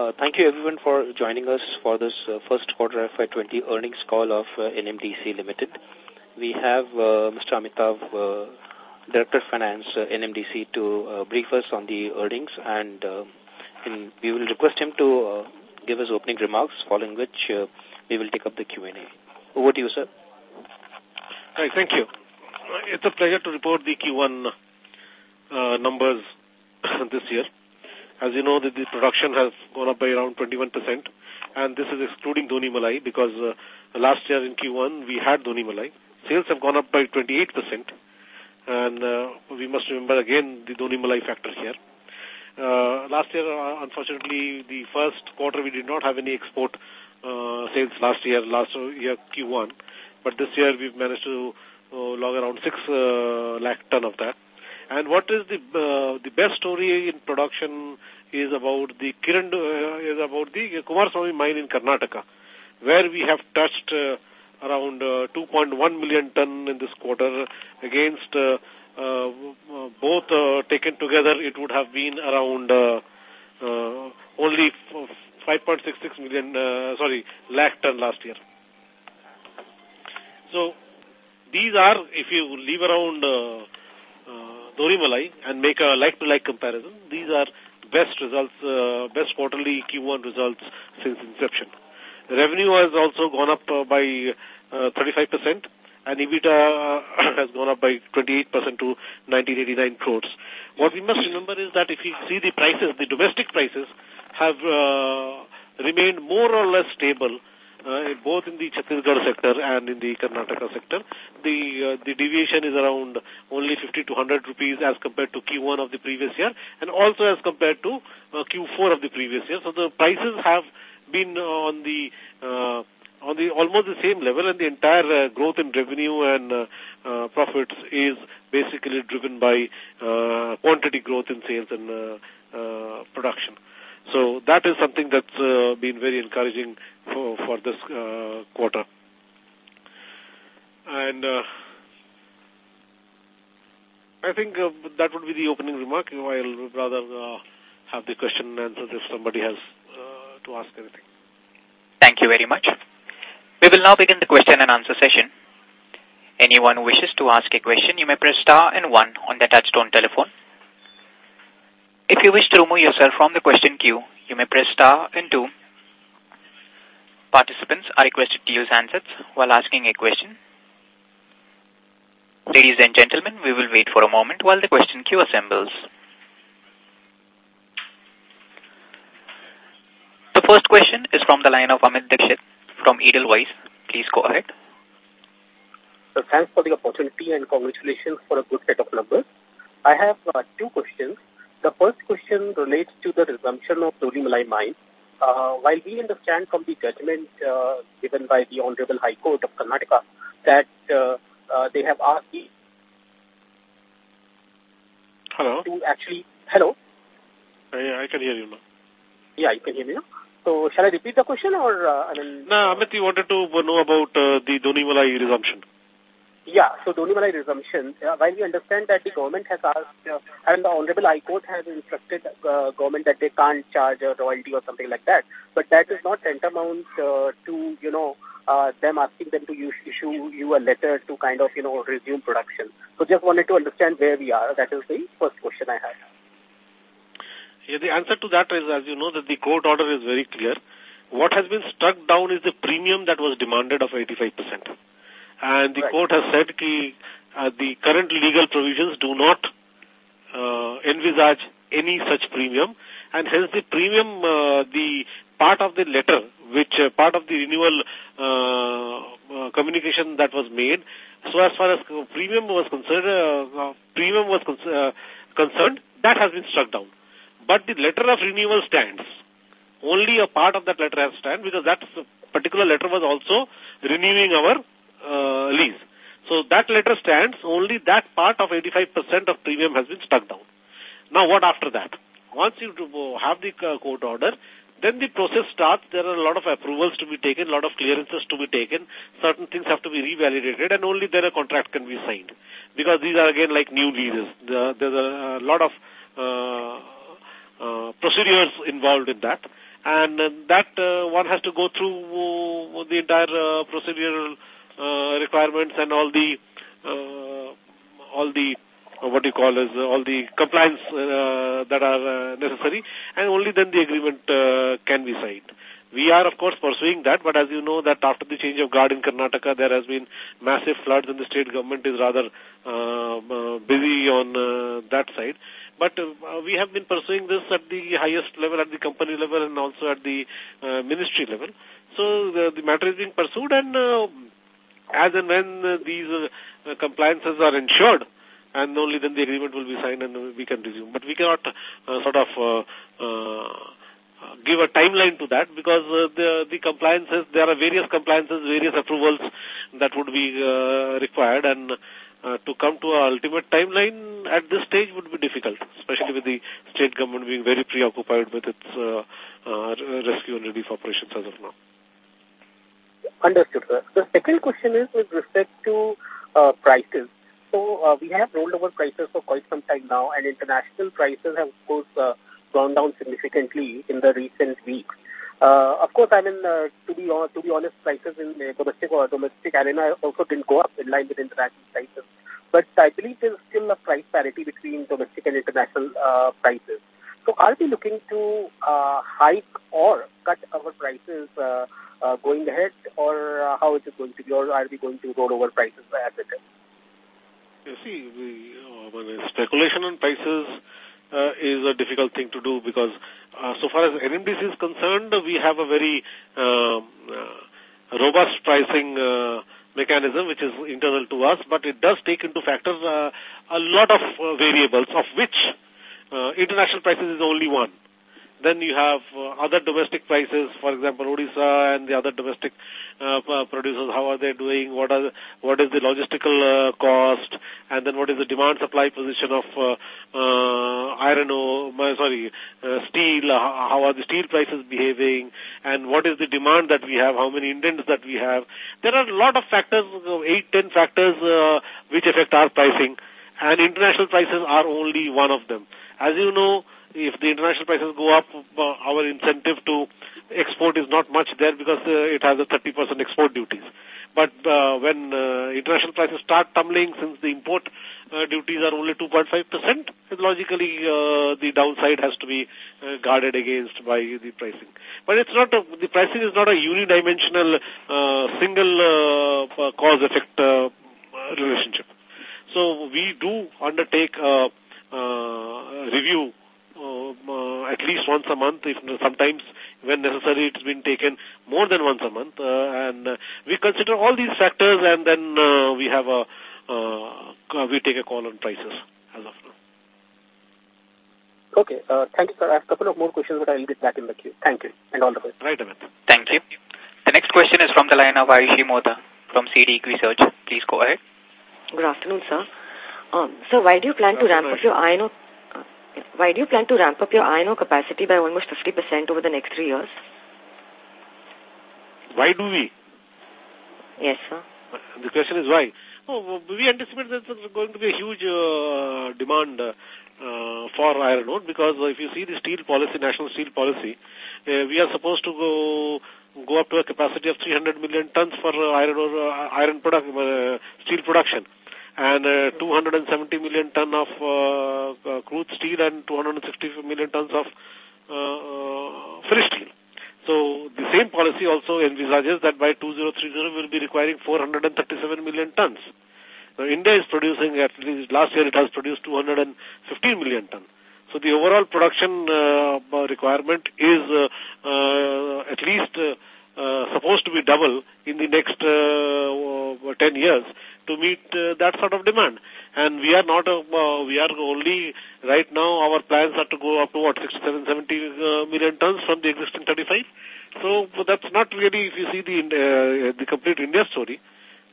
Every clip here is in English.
Uh, thank you everyone for joining us for this uh, first quarter FY20 earnings call of uh, NMDC Limited. We have uh, Mr. Amitav, uh, Director of Finance, NMDC, to brief us on the earnings and in, we will request him to give us opening remarks, following which we will take up the Q&A. Over to you, sir. Hi, thank you. It's a pleasure to report the Q1 uh, numbers this year. As you know, the, the production has gone up by around 21%, and this is excluding Donimalai because uh, last year in Q1 we had Donimalai. Sales have gone up by 28%, and uh, we must remember again the Doni Malai factor here. Uh, last year, uh, unfortunately, the first quarter we did not have any export uh, sales last year, last year Q1, but this year we've managed to uh, log around 6 uh, lakh ton of that. And what is the uh, the best story in production is about the Kiran, uh, is about the Kumaraswamy mine in Karnataka, where we have touched uh, around uh, 2.1 million ton in this quarter against uh, uh, both taken together it would have been around only 5.66 million, sorry, lakh ton last year. So these are, if you leave around uh, Malai and make a like-to-like -like comparison, these are best results, uh, best quarterly Q1 results since inception. Revenue has also gone up uh, by uh, 35% and EBITDA uh, has gone up by 28% to 1989 crores. What we must remember is that if you see the prices, the domestic prices have uh, remained more or less stable uh, both in the Chhattisgarh sector and in the Karnataka sector. The uh, the deviation is around only 50 to 100 rupees as compared to Q1 of the previous year and also as compared to uh, Q4 of the previous year. So the prices have been on the uh, on the almost the same level and the entire uh, growth in revenue and uh, uh, profits is basically driven by uh, quantity growth in sales and uh, uh, production. So that is something that's uh, been very encouraging for, for this uh, quarter. And uh, I think uh, that would be the opening remark. I'll rather uh, have the question and answered if somebody has uh, to ask anything. Thank you very much. We will now begin the question and answer session. Anyone who wishes to ask a question, you may press star and one on the touchtone telephone. If you wish to remove yourself from the question queue, you may press star and two. Participants are requested to use handsets while asking a question. Ladies and gentlemen, we will wait for a moment while the question queue assembles. The first question is from the line of Amit Dixit from Edelweiss. Please go ahead. So thanks for the opportunity and congratulations for a good set of numbers. I have uh, two questions. The first question relates to the resumption of Donimalai mine. Uh, while we understand from the judgment uh, given by the Honorable High Court of Karnataka that uh, uh, they have asked the Hello? to actually... Hello? I, I can hear you now. Yeah, you can hear me now. So shall I repeat the question or... Uh, I mean, no, Amit, you wanted to know about uh, the Donimalai resumption. Yeah, so Donimalai resumption, uh, while we understand that the government has asked, uh, and the Honorable High Court has instructed uh, government that they can't charge a royalty or something like that, but that is not tantamount uh, to, you know, uh, them asking them to use, issue you a letter to kind of, you know, resume production. So just wanted to understand where we are. That is the first question I had. Yeah, the answer to that is, as you know, that the court order is very clear. What has been struck down is the premium that was demanded of 85%. And the right. court has said that uh, the current legal provisions do not uh, envisage any such premium. And hence the premium, uh, the part of the letter, which uh, part of the renewal uh, uh, communication that was made, so as far as premium was concerned, uh, uh, premium was con uh, concerned, that has been struck down. But the letter of renewal stands. Only a part of that letter has stand because that particular letter was also renewing our uh, lease. So that letter stands, only that part of 85% of premium has been stuck down. Now what after that? Once you have the uh, court order, then the process starts. There are a lot of approvals to be taken, a lot of clearances to be taken. Certain things have to be revalidated and only then a contract can be signed. Because these are again like new leases. There's a lot of uh, uh, procedures involved in that. and uh, that uh, one has to go through uh, the entire uh, procedural uh, requirements and all the uh, all the uh, what you call as all the compliance uh, that are uh, necessary, and only then the agreement uh, can be signed. We are, of course, pursuing that, but as you know, that after the change of guard in Karnataka, there has been massive floods and the state government is rather busy on that side. But we have been pursuing this at the highest level, at the company level and also at the ministry level. So the, the matter is being pursued and as and when uh, these uh, compliances are ensured, and only then the agreement will be signed and we can resume. But we cannot uh, sort of give a timeline to that because uh, the, the compliances, there are various compliances, various approvals that would be uh, required and uh, to come to an ultimate timeline at this stage would be difficult, especially with the state government being very preoccupied with its rescue and relief operations as of now. Understood, sir. The second question is with respect to uh, prices. So uh, we have rolled over prices for quite some time now, and international prices have, of course, uh, gone down significantly in the recent weeks. Uh, of course, I mean, uh, to be to be honest, prices in uh, domestic or domestic arena also didn't go up in line with international prices. But I believe there's still a price parity between domestic and international uh, prices. So are we looking to uh, hike or cut our prices uh, uh, going ahead, or uh, how is it going to be, or are we going to roll over prices as it is? You see, we, uh, speculation on prices uh, is a difficult thing to do because uh, so far as NMDC is concerned, we have a very um, uh, robust pricing uh, mechanism which is internal to us, but it does take into factor uh, a lot of uh, variables of which uh, international prices is only one. Then you have uh, other domestic prices, for example, Odisha and the other domestic uh, producers, how are they doing, what are what is the logistical uh, cost, and then what is the demand-supply position of uh, uh, iron ore, sorry, uh, steel, how are the steel prices behaving, and what is the demand that we have, how many indents that we have. There are a lot of factors, eight, ten factors uh, which affect our pricing, and international prices are only one of them. As you know, if the international prices go up, uh, our incentive to export is not much there because uh, it has a 30% export duties. But uh, when uh, international prices start tumbling, since the import uh, duties are only 2.5%, logically uh, the downside has to be guarded against by the pricing. But it's not a, the pricing is not a unidimensional single cause-effect relationship. So we do undertake review uh, at least once a month, if sometimes when necessary it's been taken more than once a month. Uh, and uh, we consider all these factors and then uh, we have a, uh, we take a call on prices as of now. Okay, uh, thank you, sir. I have a couple of more questions, but I will get back in the queue. Thank you, and all the best. Right, Amit. Thank you. The next question is from the line of Ayushi Mota from CD Research. Please go ahead. Good afternoon, sir. Um, so why do you plan to ramp up your iron ore, uh, why do you plan to ramp up your iron ore capacity by almost 50% over the next three years? Why do we? Yes, sir. The question is why. Oh, we anticipate that there's going to be a huge uh, demand uh, for iron ore because if you see the steel policy, national steel policy, uh, we are supposed to go go up to a capacity of 300 million tons for uh, iron ore, uh, iron product, uh, steel production and uh, 270 million ton of uh, uh, crude steel and 260 million tons of uh, uh, finished steel. So the same policy also envisages that by 2030 we will be requiring 437 million tons. Now India is producing at least last year it has produced 215 million tons. So the overall production uh, requirement is uh, uh, at least uh, uh, supposed to be double in the next uh, 10 years to meet uh, that sort of demand. And we are not, uh, we are only, right now our plans are to go up to what, 67, 70 uh, million tons from the existing 35. So that's not really, if you see the, uh, the complete India story,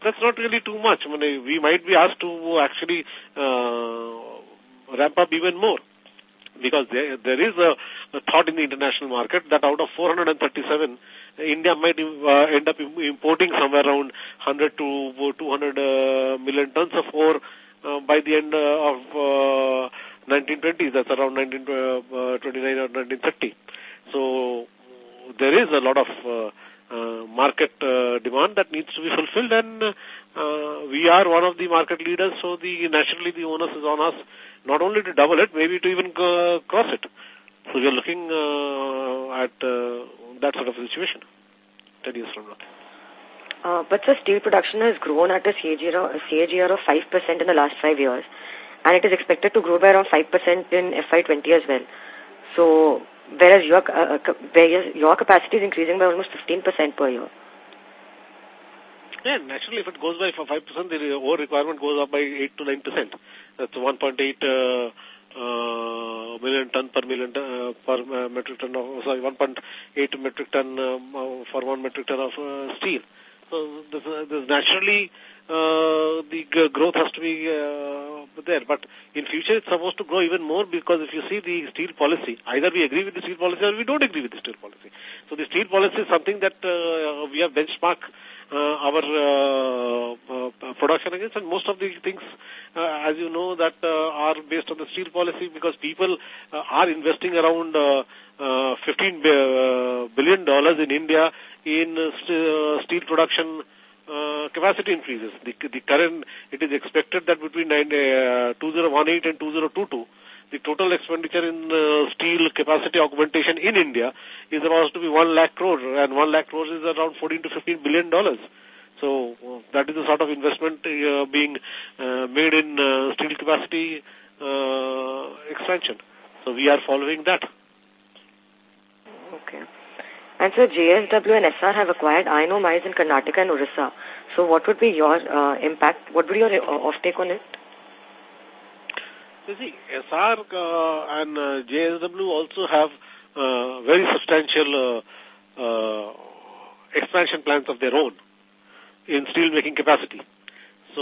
that's not really too much. I mean, we might be asked to actually uh, ramp up even more because there, there is a, a, thought in the international market that out of 437, India might uh, end up importing somewhere around 100 to 200 uh, million tons of ore uh, by the end uh, of 1920s. That's around 1929 or 1930. So there is a lot of uh, uh, market uh, demand that needs to be fulfilled and uh, we are one of the market leaders so the naturally the onus is on us not only to double it maybe to even uh, cross it so we are looking uh, at uh, that sort of situation 10 years from now uh, but the steel production has grown at a CAGR, a CAGR of 5% in the last five years, and it is expected to grow by around 5% in FY20 as well. So, whereas your, uh, uh whereas your capacity is increasing by almost 15% per year. Yeah, naturally, if it goes by 5%, the ore requirement goes up by 8 to 9%. That's 1.8 uh, uh, million ton per million uh, per uh, metric ton of, sorry, 1.8 metric ton um, for one metric ton of uh, steel. So this, this naturally the growth has to be uh, there. But in future, it's supposed to grow even more because if you see the steel policy, either we agree with the steel policy or we don't agree with the steel policy. So the steel policy is something that uh, we have benchmarked uh, our uh, uh, production against and most of the things, uh, as you know, that uh, are based on the steel policy because people uh, are investing around uh, uh, 15 uh, billion dollars in India in uh, uh, steel production uh, capacity increases. The, the current, it is expected that between nine, uh, 2018 and 2022, the total expenditure in uh, steel capacity augmentation in India is about to be 1 lakh crore, and 1 lakh crore is around 14 to 15 billion dollars. So uh, that is the sort of investment uh, being uh, made in uh, steel capacity uh, expansion. So we are following that. Okay. And so JSW and Essar have acquired iron mines in Karnataka and Orissa. So what would be your uh, impact? What would be your uh, offtake on it? You see, Essar uh, and uh, JSW also have uh, very substantial uh, uh, expansion plans of their own in steel making capacity. So,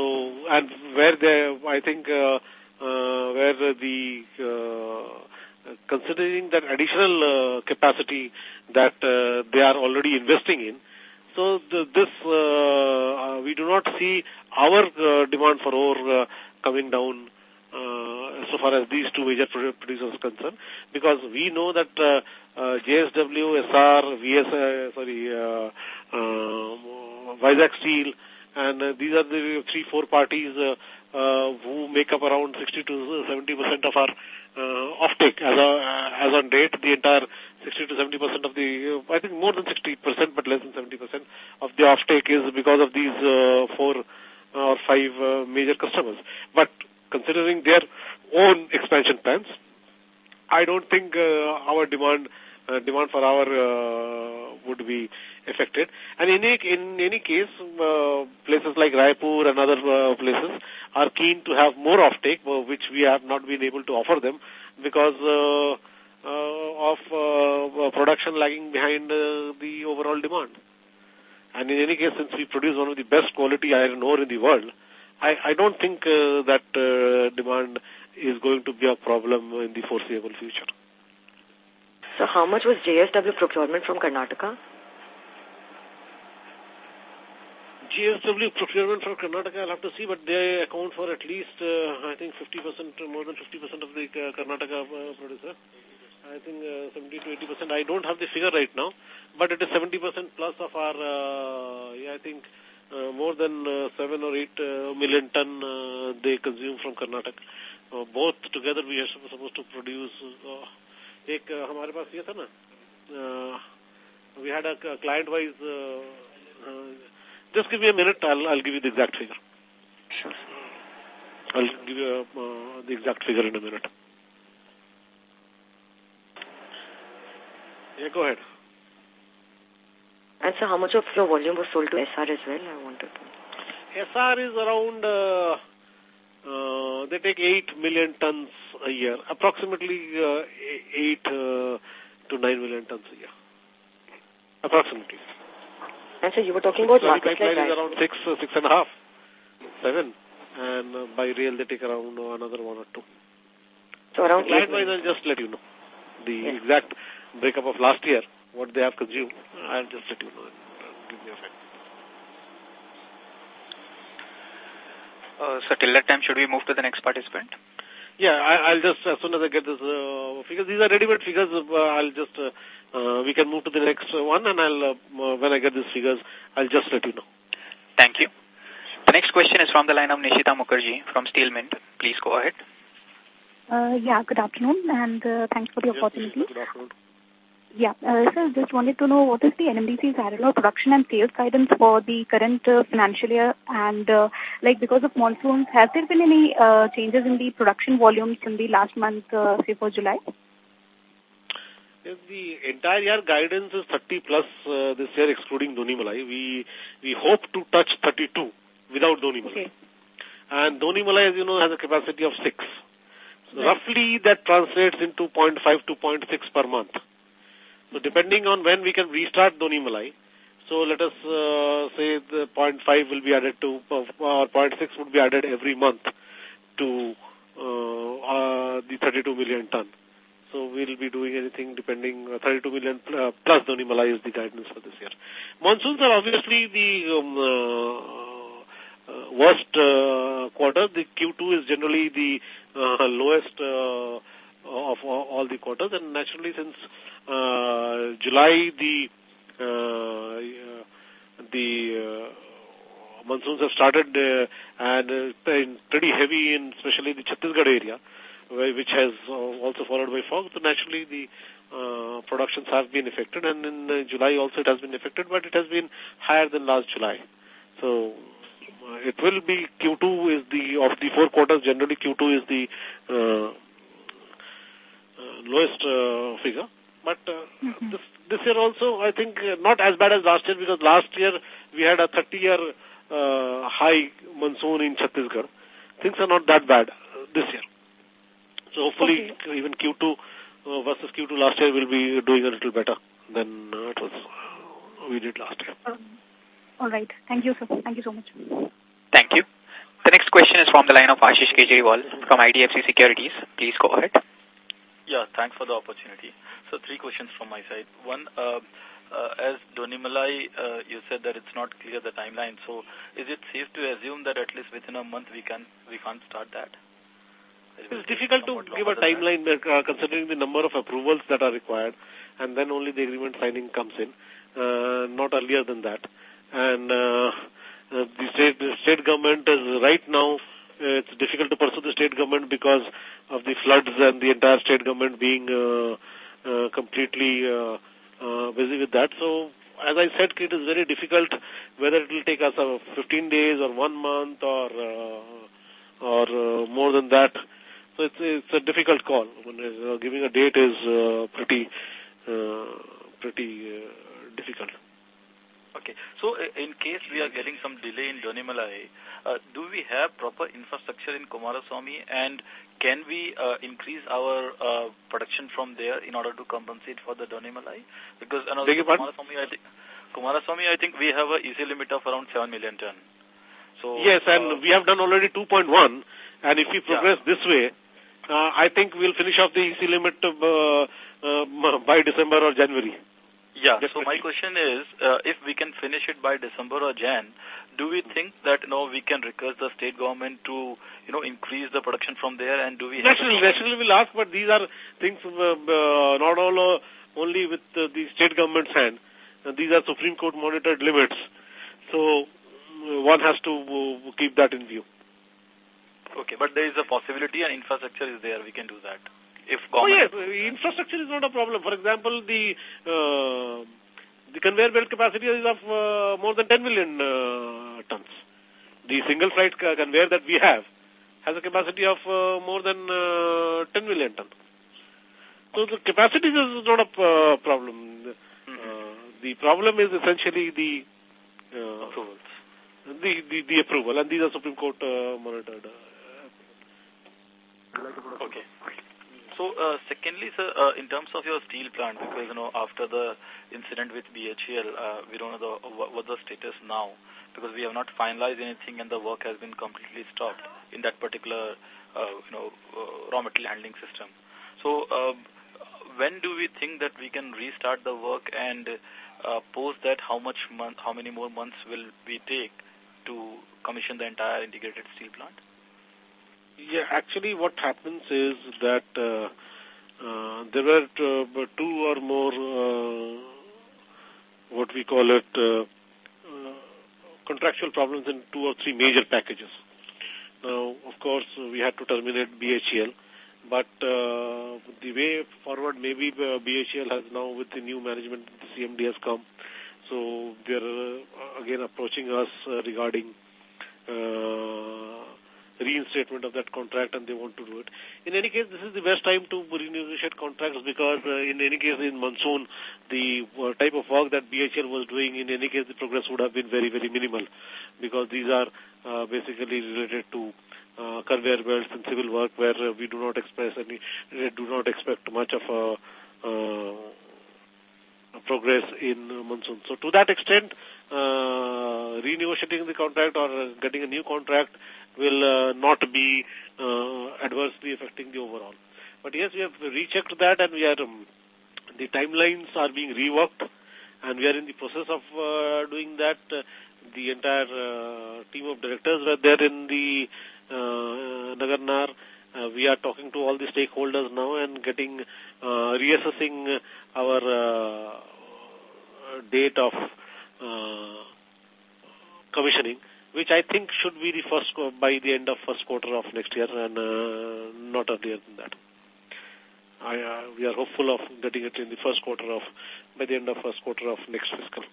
and where they, I think, uh, uh, where the uh, considering that additional uh, capacity that uh, they are already investing in. So the, this, uh, we do not see our demand for ore coming down uh, so far as these two major producers are concerned, because we know that uh, uh, JSW, Essar, VS, sorry, uh, uh, Vizag Steel, and uh, these are the three, four parties uh, uh, who make up around 60 to 70 percent of our uh, offtake as, a, as on date, the entire 60 to 70 percent of the, uh, I think more than 60 percent, but less than 70 percent of the offtake is because of these uh, four or five uh, major customers. But considering their own expansion plans, I don't think uh, our demand uh, demand for our uh, would be affected. And in any, in any case, uh, places like Raipur and other uh, places are keen to have more offtake, uh, which we have not been able to offer them because uh, uh, of uh, production lagging behind uh, the overall demand. And in any case, since we produce one of the best quality iron ore in the world, I, I don't think uh, that uh, demand is going to be a problem in the foreseeable future. So how much was JSW procurement from Karnataka? JSW procurement from Karnataka, I'll have to see, but they account for at least, uh, I think, 50%, more than 50% of the uh, Karnataka uh, producer. I think uh, 70 to 80%. I don't have the figure right now, but it is 70% plus of our, uh, yeah, I think, uh, more than uh, 7 or 8 uh, million ton uh, they consume from Karnataka. Uh, both together we are supposed to produce uh, एक हमारे पास ये था ना we had a client wise just give me a minute I I give you the exact figure sure. I'll give you uh, the exact figure in a minute. Yeah go ahead. And so how much of your volume was sold to Essar as well? I wanted to Essar is around uh, uh, they take 8 million tons a year, approximately uh, 8 uh, to 9 million tons a year. Approximately. And so you were talking about so markets like is around 6, uh, 6 and a half, 7. And uh, by rail they take around uh, another 1 or 2. So around Client wise I'll just let you know the yes. exact breakup of last year, what they have consumed. I'll just let you know and give me a fact. Uh, so till that time, should we move to the next participant? Yeah, I, I'll just, as soon as I get this uh, figures, these are ready-made figures, uh, I'll just uh, uh, we can move to the next one, and I'll uh, when I get these figures, I'll just let you know. Thank you. The next question is from the line of Nishita Mukherjee from Steel Mint. Please go ahead. Uh, yeah, good afternoon, and uh, thanks for the Yes, opportunity. Good afternoon. Yeah, uh, sir, just wanted to know what is the NMDC's iron production and sales guidance for the current uh, financial year, and uh, like because of monsoons, has there been any uh, changes in the production volumes in the last month, uh, say for July? Yes, the entire year guidance is 30 plus uh, this year, excluding Donimalai. We we hope to touch 32 without Donimalai. Okay. And Donimalai, as you know, has a capacity of 6. So roughly that translates into 0.5 to 0.6 per month. So depending on when we can restart Donimalai, so let us uh, say the 0.5 will be added to, uh, or 0.6 would be added every month to uh, uh, the 32 million ton. So we'll be doing anything depending, uh, 32 million pl- uh, plus Donimalai is the guidance for this year. Monsoons are obviously the um, worst quarter. The Q2 is generally the lowest of all the quarters, and naturally since uh, July the uh, the uh, monsoons have started uh, and uh, pretty heavy in especially the Chhattisgarh area, which has also followed by fog. So naturally the uh, productions have been affected, and in uh, July also it has been affected, but it has been higher than last July. So uh, it will be Q2 is the of the four quarters. Generally, Q2 is the uh, lowest uh, figure. But uh, this this year also, I think uh, not as bad as last year because last year we had a 30-year uh, high monsoon in Chhattisgarh. Things are not that bad uh, this year. So hopefully, even Q2 uh, versus Q2 last year will be doing a little better than uh, it was uh, we did last year. Um, all right. Thank you, sir. Thank you so much. Thank you. The next question is from the line of Ashish Kejriwal from IDFC Securities. Please go ahead. Yeah, thanks for the opportunity. So three questions from my side. One, uh, uh, as Donimalai, uh, you said that it's not clear the timeline. So is it safe to assume that at least within a month we can we can't start that? It It's difficult to give a longer than that. timeline uh, considering the number of approvals that are required and then only the agreement signing comes in, uh, not earlier than that. And uh, uh, the, state, the state government is right now, uh, it's difficult to pursue the state government because of the floods and the entire state government being uh, uh, completely uh, uh, busy with that. So as I said, it is very difficult whether it will take us uh, 15 days or one month or uh, or uh, more than that. So it's it's a difficult call. When, uh, giving a date is uh, pretty uh, pretty uh, difficult. Okay. So uh, in case we are getting some delay in Donimalai, uh, do we have proper infrastructure in Kumaraswamy and can we uh, increase our uh, production from there in order to compensate for the Donimalai? Because another pardon? Kumaraswamy, I think, Kumaraswamy, I think we have a EC limit of around 7 million ton. So yes, uh, and we have done already 2.1, and if we progress this way, uh, I think we'll finish off the EC limit uh, uh, by December or January. Yeah, so my question is, uh, if we can finish it by December or Jan, do we think that, you know, we can request the state government to, you know, increase the production from there and do we naturally we'll ask, but these are things uh, uh, not all uh, only with uh, the state government's hand. Uh, these are Supreme Court monitored limits. So one has to keep that in view. Okay, but there is a possibility and infrastructure is there, we can do that. If Oh yes, infrastructure is not a problem. For example, the uh, the conveyor belt capacity is of uh, more than 10 million uh, tons. The single flight conveyor that we have has a capacity of uh, more than uh, 10 million tons. So the capacity is not a uh, problem. Uh, the problem is essentially the uh, Approvals. the, the the approval, and these are Supreme Court uh, monitored. Uh, Okay. So, uh, secondly, sir, uh, in terms of your steel plant, because, you know, after the incident with BHEL, uh, we don't know the, what, the status now, because we have not finalized anything and the work has been completely stopped in that particular, uh, you know, uh, raw material handling system. So, uh, when do we think that we can restart the work and uh, post that how much month, how many more months will we take to commission the entire integrated steel plant? Yeah, actually what happens is that uh, uh, there were uh, two or more, uh, what we call it, uh, uh, contractual problems in two or three major packages. Now, of course, we had to terminate BHEL, but uh, the way forward, maybe uh, BHEL has now, with the new management, the CMD has come, so they're uh, again approaching us regarding reinstatement of that contract and they want to do it. In any case, this is the best time to renegotiate contracts because uh, in any case in monsoon, the uh, type of work that BHEL was doing, in any case the progress would have been very, very minimal because these are uh, basically related to uh, conveyor belts and civil work where uh, we do not express any, do not expect much of a uh, progress in monsoon. So to that extent, uh, renegotiating the contract or getting a new contract will uh, not be uh, adversely affecting the overall. But yes, we have rechecked that and we are, um, the timelines are being reworked and we are in the process of uh, doing that. Uh, the entire uh, team of directors were there in the uh, Nagarnar. Uh, we are talking to all the stakeholders now and getting, uh, reassessing our uh, date of uh, commissioning which I think should be the first by the end of first quarter of next year and uh, not earlier than that. I, uh, we are hopeful of getting it in the first quarter of, by the end of first quarter of next fiscal,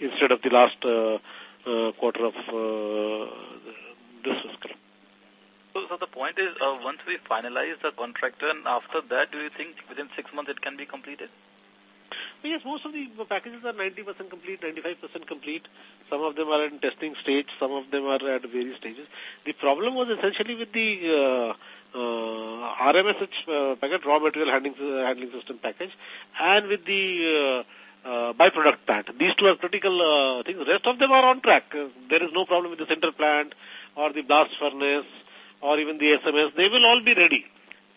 instead of the last uh, uh, quarter of uh, this fiscal. So, so the point is, uh, once we finalize the contractor, and after that, do you think within six months it can be completed? Yes, most of the packages are 90% complete, 95% complete. Some of them are in testing stage, some of them are at various stages. The problem was essentially with the uh, uh, RMSH uh, packet, raw material handling, uh, handling system package, and with the uh, uh, byproduct plant. These two are critical uh, things. Rest of them are on track. Uh, there is no problem with the sinter plant or the blast furnace or even the SMS. They will all be ready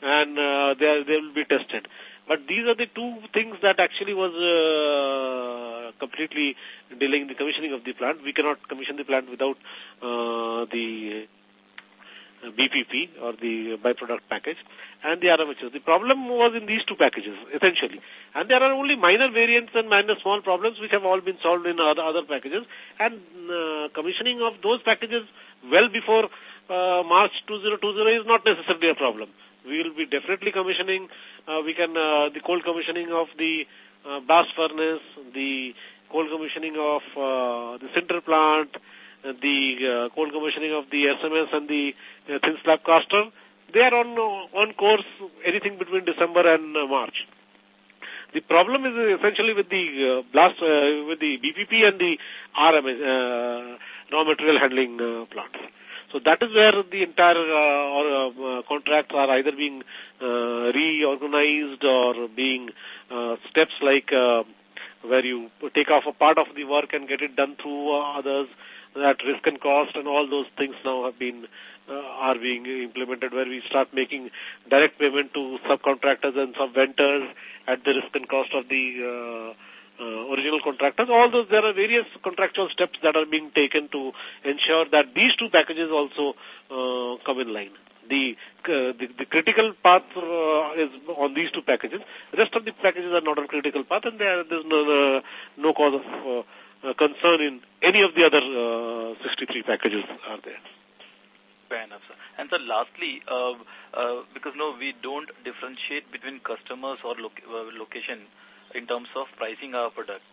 and uh, they, are, they will be tested. But these are the two things that actually was uh, completely delaying the commissioning of the plant. We cannot commission the plant without uh, the BPP or the byproduct package and the RMHS. The problem was in these two packages, essentially. And there are only minor variants and minor small problems which have all been solved in other, other packages. And uh, commissioning of those packages well before uh, March 2020 is not necessarily a problem we will be definitely commissioning, uh, we can, uh, the cold commissioning of the uh, blast furnace, the cold commissioning of uh, the sinter plant, uh, the uh, cold commissioning of the SMS and the uh, thin slab caster. They are on, uh, on course anything between December and uh, March. The problem is essentially with the uh, blast, uh, with the BPP and the RMS, uh, raw material handling uh, plants. So that is where the entire uh, or, uh, contracts are either being uh, reorganized or being steps like where you take off a part of the work and get it done through others that risk and cost and all those things now have been uh, are being implemented where we start making direct payment to subcontractors and sub-vendors at the risk and cost of the uh, uh, original contractors. Although there are various contractual steps that are being taken to ensure that these two packages also uh, come in line. The, uh, the, the critical path uh, is on these two packages. Rest of the packages are not on critical path and there, there's no, uh, no cause of uh, concern in any of the other uh, 63 packages are there. Fair enough, sir. And so lastly, uh, uh, because no, we don't differentiate between customers or loc uh, location in terms of pricing our product.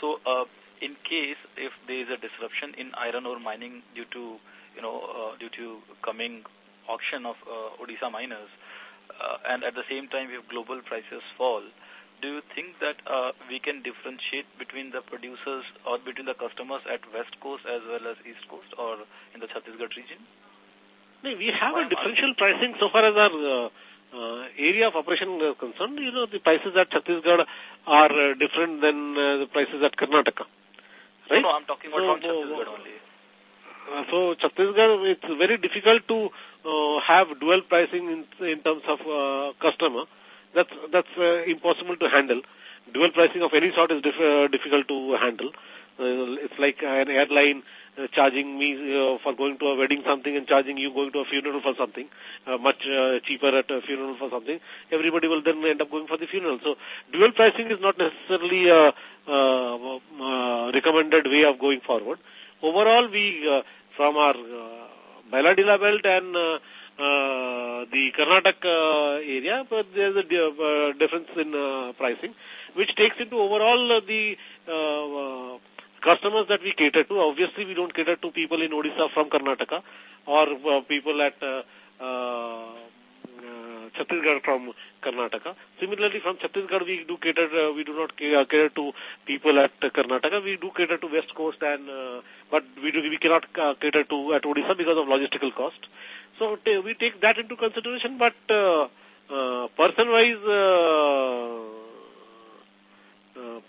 So, uh, in case if there is a disruption in iron ore mining due to, you know, uh, due to coming auction of uh, Odisha miners, uh, and at the same time if global prices fall, do you think that uh, we can differentiate between the producers or between the customers at West Coast as well as East Coast or in the Chhattisgarh region? No, we have a differential pricing so far as our uh, uh, area of operation is concerned, you know, the prices at Chhattisgarh are uh, different than uh, the prices at Karnataka. Right? No, I'm talking about so, Chhattisgarh only. Uh, so Chhattisgarh, it's very difficult to uh, have dual pricing in, in terms of uh, customer. That's that's uh, impossible to handle. Dual pricing of any sort is dif uh, difficult to handle. it's like an airline uh, charging me uh, for going to a wedding something and charging you going to a funeral for something, uh, much uh, cheaper at a funeral for something, everybody will then end up going for the funeral. So dual pricing is not necessarily a, a, a recommended way of going forward. Overall, we, uh, from our uh, Bailadila belt and uh, uh, the Karnataka uh, area, but there's a uh, difference in uh, pricing, which takes into overall uh, the uh, uh, customers that we cater to. Obviously, we don't cater to people in Odisha from Karnataka or uh, people at uh, uh, Chhattisgarh from Karnataka. Similarly, from Chhattisgarh, we do cater, uh, we do not uh, cater to people at Karnataka. We do cater to West Coast, and uh, but we do, we cannot uh, cater to at Odisha because of logistical cost. So we take that into consideration, but uh, uh, person-wise, uh, uh,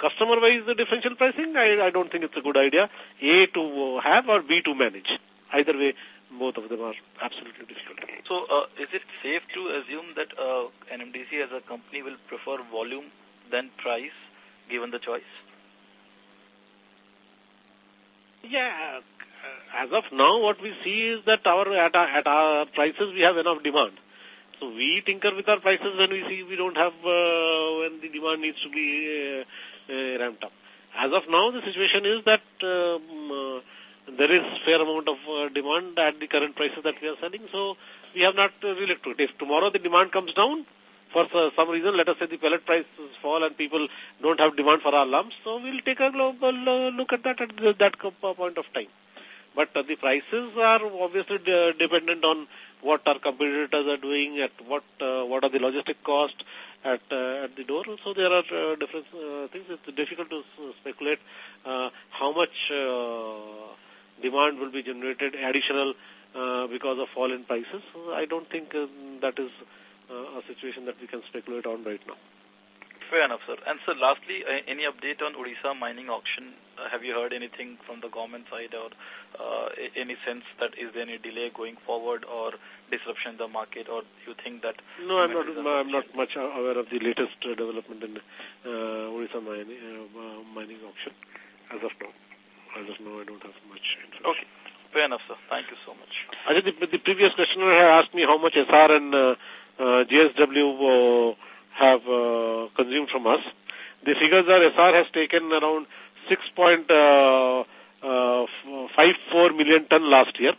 customer-wise the differential pricing, I, I don't think it's a good idea. A to have or B to manage. Either way, both of them are absolutely difficult. So, uh, is it safe to assume that uh, NMDC as a company will prefer volume than price, given the choice? Yeah, as of now, what we see is that our at our, at our prices we have enough demand. So we tinker with our prices when we see we don't have uh, when the demand needs to be uh, uh, ramped up. As of now, the situation is that um, uh, there is fair amount of uh, demand at the current prices that we are selling, so we have not uh, to it. If tomorrow the demand comes down, for some reason, let us say the pellet prices fall and people don't have demand for our lumps, so we'll take a global uh, look at that at that point of time. But the prices are obviously de dependent on what our competitors are doing, at what uh, what are the logistic costs at uh, at the door. So there are uh, different things. It's difficult to speculate how much demand will be generated additional because of fall in prices. So I don't think uh, that is a situation that we can speculate on right now. Fair enough, sir. And sir, lastly, uh, any update on Odisha mining auction? Uh, have you heard anything from the government side or uh, any sense that is there any delay going forward or disruption in the market or you think that... No, I'm not, I'm not much aware of the latest uh, development in uh, Odisha mining, uh, mining auction as of now. As of now, I don't have much information. Okay. Fair enough, sir. Thank you so much. I think the, the previous questioner had asked me how much Essar and uh, uh, JSW uh, have uh, consumed from us. The figures are Essar has taken around 6.54 uh, million ton last year.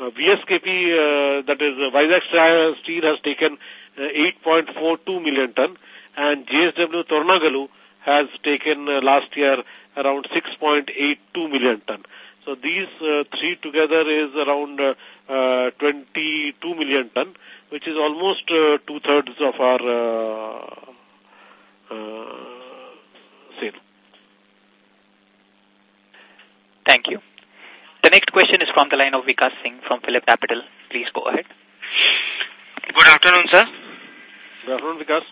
Uh, VSKP, uh, that is uh, Vizag Steel has taken uh, 8.42 million ton and JSW Toranagallu has taken uh, last year around 6.82 million ton. So these uh, three together is around uh, uh, 22 million ton, which is almost uh, two-thirds of our uh, uh, sale. Thank you. The next question is from the line of Vikas Singh from Phillip Capital. Please go ahead. Good afternoon, sir. Good afternoon, Vikas.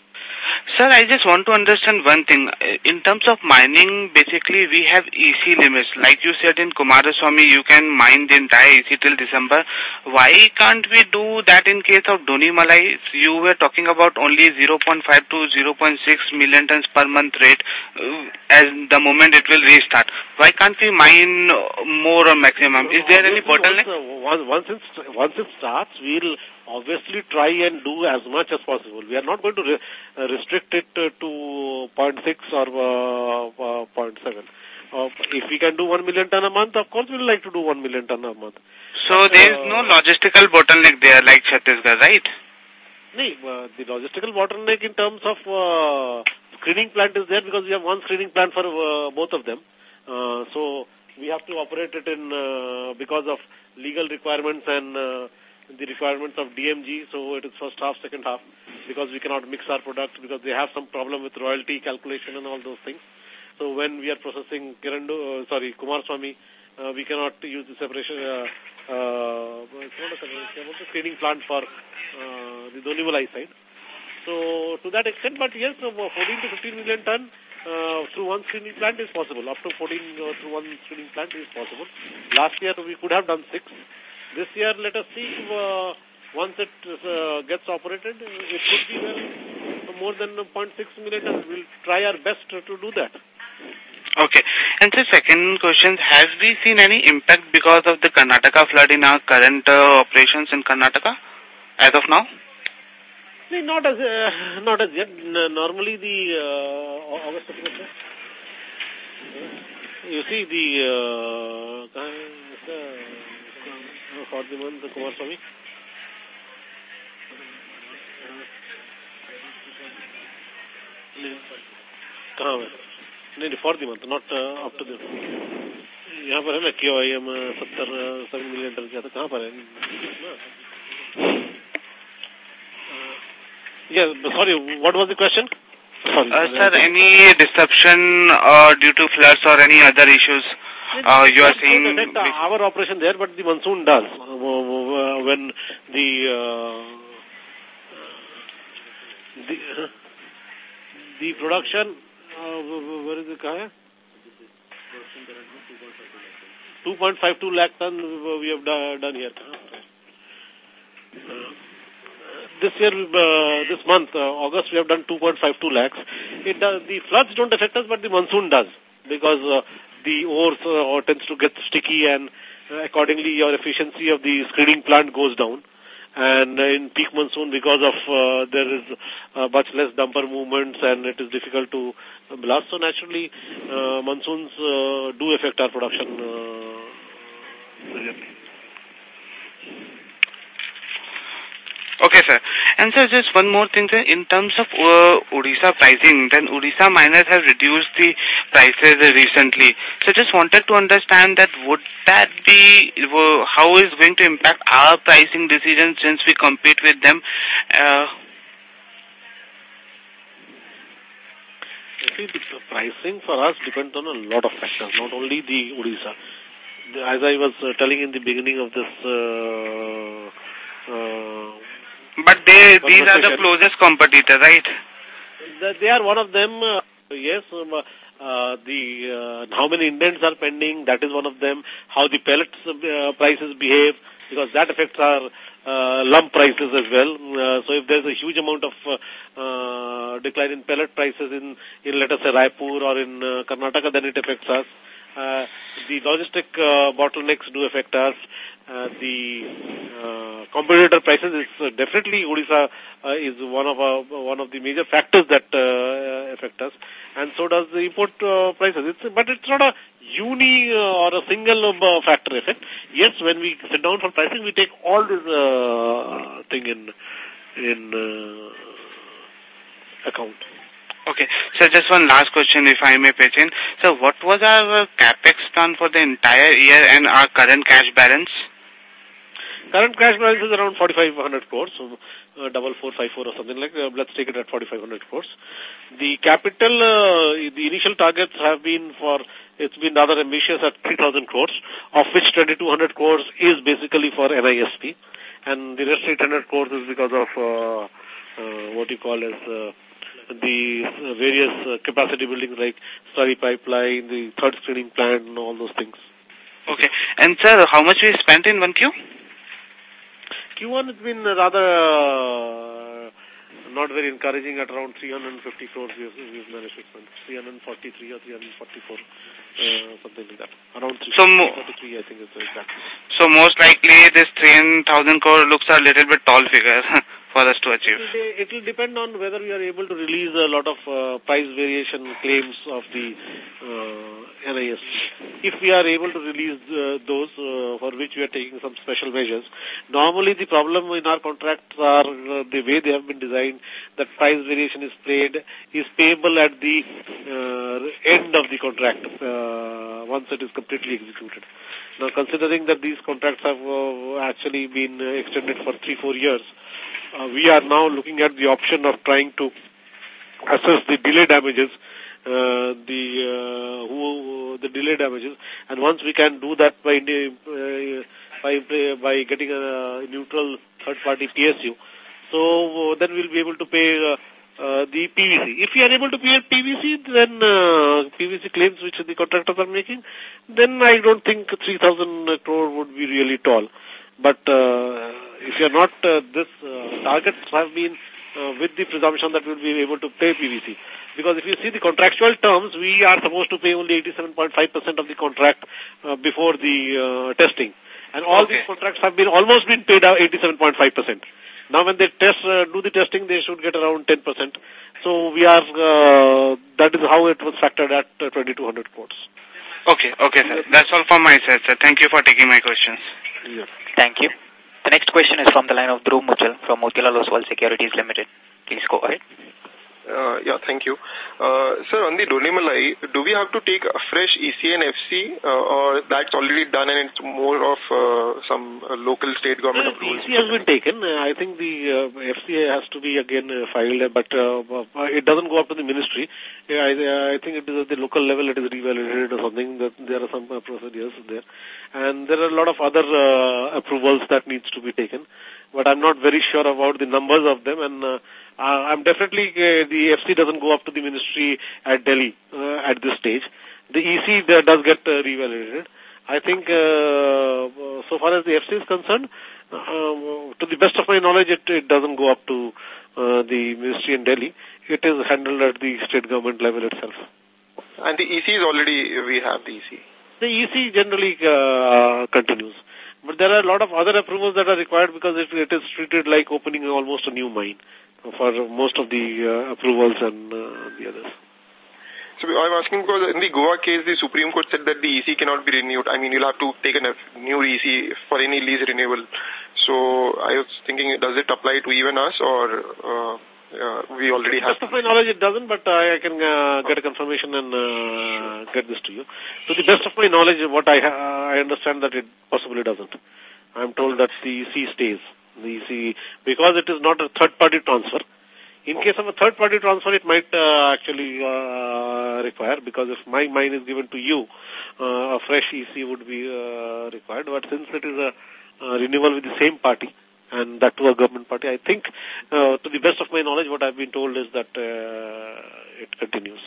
Sir, I just want to understand one thing. In terms of mining, basically we have EC limits. Like you said in Kumaraswamy, you can mine the entire EC till December. Why can't we do that in case of Donimalai? You were talking about only 0.5 to 0.6 million tons per month rate uh, as the moment it will restart. Why can't we mine more or maximum? Is there any bottleneck? Once, once, it, once it starts, we'll obviously try and do as much as possible. We are not going to re uh, restrict it uh, to 0.6 or uh, 0.7. Uh, if we can do 1 million ton a month, of course we would like to do 1 million ton a month. So there is no logistical bottleneck there like Chhattisgarh, right? No, the logistical bottleneck in terms of screening plant is there because we have one screening plant for both of them. so we have to operate it in because of legal requirements and the requirements of DMG, so it is first half, second half, because we cannot mix our product because they have some problem with royalty calculation and all those things. So when we are processing Kirandul, uh, sorry, Kumaraswamy, uh, we cannot use the separation, uh, uh, screening plant for uh, the Donimalai side. So to that extent, but yes, 14 to 15 million ton uh, through one screening plant is possible. Up to 14 uh, through one screening plant is possible. Last year we could have done six. This year, let us see, uh, once it uh, gets operated, it could be well more than 0.6 million tons. We'll try our best to do that. Okay. And the second question, have we seen any impact because of the Karnataka flood in our current uh, operations in Karnataka as of now? Not as uh, not as yet. Normally the uh, August you see the uh, for the month Kumar Swami. कहाँ है नहीं for the month not up to the यहाँ पर है ना क्यों I am सत्तर seven million ton किया था कहाँ पर है Yeah, sorry, what was the question? Sorry. Uh, sir, any disruption uh, due to floods or any other issues uh, you are affect our operation there, but the monsoon does. When the, uh, the, the production uh, where is it? Kaya? 2.52 lakh ton we have done here. Uh, this year, uh, this month, uh, August, we have done 2.52 lakhs. It does, the floods don't affect us, but the monsoon does because uh, the ores uh, tends to get sticky and uh, accordingly your efficiency of the screening plant goes down and in peak monsoon because of uh, there is uh, much less dumper movements and it is difficult to blast. So naturally, uh, monsoons uh, do affect our production. Okay, sir. And sir, just one more thing, sir. In terms of uh, Odisha pricing, then Odisha miners have reduced the prices recently. So just wanted to understand that would that be, how is going to impact our pricing decisions since we compete with them? Uh, See, the pricing for us depends on a lot of factors, not only the Odisha. As I was uh, telling in the beginning of this uh, uh, but they, these are the closest competitor, right? They are one of them, uh, yes. Um, uh, the uh, how many indents are pending, that is one of them. How the pellets uh, prices behave, because that affects our uh, lump prices as well. Uh, so if there's a huge amount of uh, uh, decline in pellet prices in, in let us say Raipur or in uh, Karnataka, then it affects us. Uh, the logistic uh, bottlenecks do affect us. Uh, the uh, competitor prices is uh, definitely Odisha uh, is one of our, one of the major factors that uh, affect us, and so does the import uh, prices. It's, but it's not a uni uh, or a single uh, factor effect. Yes, when we sit down for pricing, we take all uh, thing in in uh, account. Okay. So just one last question, if I may pitch in. So what was our capex plan for the entire year and our current cash balance? Current cash balance is around 4,500 crores, so uh, double four five four or something like. Uh, let's take it at 4,500 crores. The capital, uh, the initial targets have been for it's been rather ambitious at 3,000 crores, of which 2,200 crores is basically for NISP, and the rest 800 crores is because of uh, uh, what you call as uh, the various uh, capacity building like slurry pipeline, the third screening plant, and all those things. Okay. And sir, how much we spent in 1Q? Q1 has been rather uh, not very encouraging at around 350 crores we've, we've managed to spend. 343 or 344, uh, something like that. Around 343, so I think is the exact. So most likely this 3,000 crore looks a little bit tall figure. for us to achieve? It will depend on whether we are able to release a lot of uh, price variation claims of the uh, NIS. If we are able to release uh, those uh, for which we are taking some special measures, normally the problem in our contracts are uh, the way they have been designed, that price variation is paid, is payable at the uh, end of the contract uh, once it is completely executed. Now, considering that these contracts have uh, actually been uh, extended for three, four years, uh, we are now looking at the option of trying to assess the delay damages, uh, the uh, who, the delay damages, and once we can do that by uh, by by getting a neutral third party PSU, so uh, then we'll be able to pay. Uh, uh, the PVC. If we are able to pay PVC, then PVC claims which the contractors are making, then I don't think 3,000 crore would be really tall. But if you are not, uh, this uh, targets have been uh, with the presumption that we'll be able to pay PVC. Because if you see the contractual terms, we are supposed to pay only 87.5% of the contract uh, before the uh, testing. And all Okay. these contracts have been almost been paid out 87.5%. Now when they test, uh, do the testing, they should get around 10%. So we are, uh, that is how it was factored at uh, 2200 crores. Okay, okay, sir. That's all from my side, sir. Thank you for taking my questions. Yeah. Thank you. The next question is from the line of Dhruv Muchhal from Motilal Oswal Securities Limited. Please go ahead. Uh, yeah, thank you. Uh, sir, on the Donimalai, do we have to take a fresh EC and FC, uh, or that's already done and it's more of uh, some uh, local state government The approvals? EC has been taken. Uh, I think the uh, FCA has to be again uh, filed, uh, but uh, uh, it doesn't go up to the ministry. Yeah, I, I think it is at the local level it is revalidated or something. That there are some uh, procedures there, and there are a lot of other uh, approvals that needs to be taken. But I'm not very sure about the numbers of them, and uh, uh, I'm definitely uh, the FC doesn't go up to the ministry at Delhi uh, at this stage. The EC there does get uh, revalidated. I think uh, so far as the FC is concerned, um, to the best of my knowledge, it, it doesn't go up to uh, the ministry in Delhi. It is handled at the state government level itself. And the EC is already, we have the EC. The EC generally uh, continues. But there are a lot of other approvals that are required because it, it is treated like opening almost a new mine for most of the uh, approvals and uh, the others. So I'm asking because in the Goa case, the Supreme Court said that the EC cannot be renewed. I mean, you'll have to take a new EC for any lease renewal. So I was thinking, does it apply to even us or uh, uh, we already have? Best of my knowledge, it doesn't, but I, I can uh, get a confirmation and uh, get this to you. To the best of my knowledge, what I ha I understand that it possibly doesn't. I'm told that the EC stays. The EC, because it is not a third-party transfer. In case of a third-party transfer, it might uh, actually uh, require, because if my mine is given to you, uh, a fresh EC would be uh, required. But since it is a, a renewal with the same party, and that to a government party, I think, uh, to the best of my knowledge, what I've been told is that uh, it continues.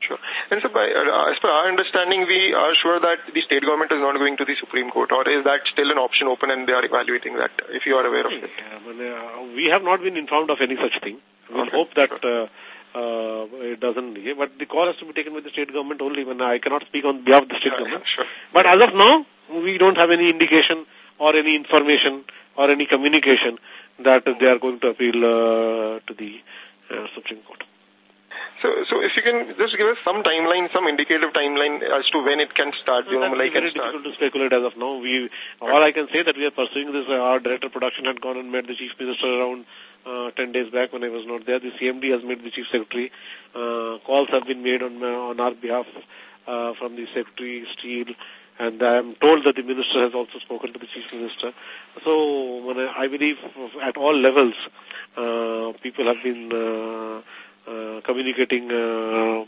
Sure. And so by, uh, as per our understanding, we are sure that the state government is not going to the Supreme Court, or is that still an option open and they are evaluating that, if you are aware of it? Yeah, but, uh, we have not been informed of any such thing. We Okay. hope that uh, uh, it doesn't, yeah, but the call has to be taken with the state government only when I cannot speak on behalf of the state Yeah, government. yeah, sure. But as of now, we don't have any indication or any information or any communication that they are going to appeal uh, to the uh, Supreme Court. So, so if you can just give us some timeline, some indicative timeline as to when it can start, the That Donimalai is very start. difficult to speculate as of now. We all I can say that we are pursuing this. Uh, our director of production had gone and met the chief minister around uh, ten days back when I was not there. The CMD has met the chief secretary. Uh, calls have been made on on our behalf uh, from the secretary steel. And I am told that the minister has also spoken to the chief minister. So I, I believe at all levels, uh, people have been uh, uh, communicating uh,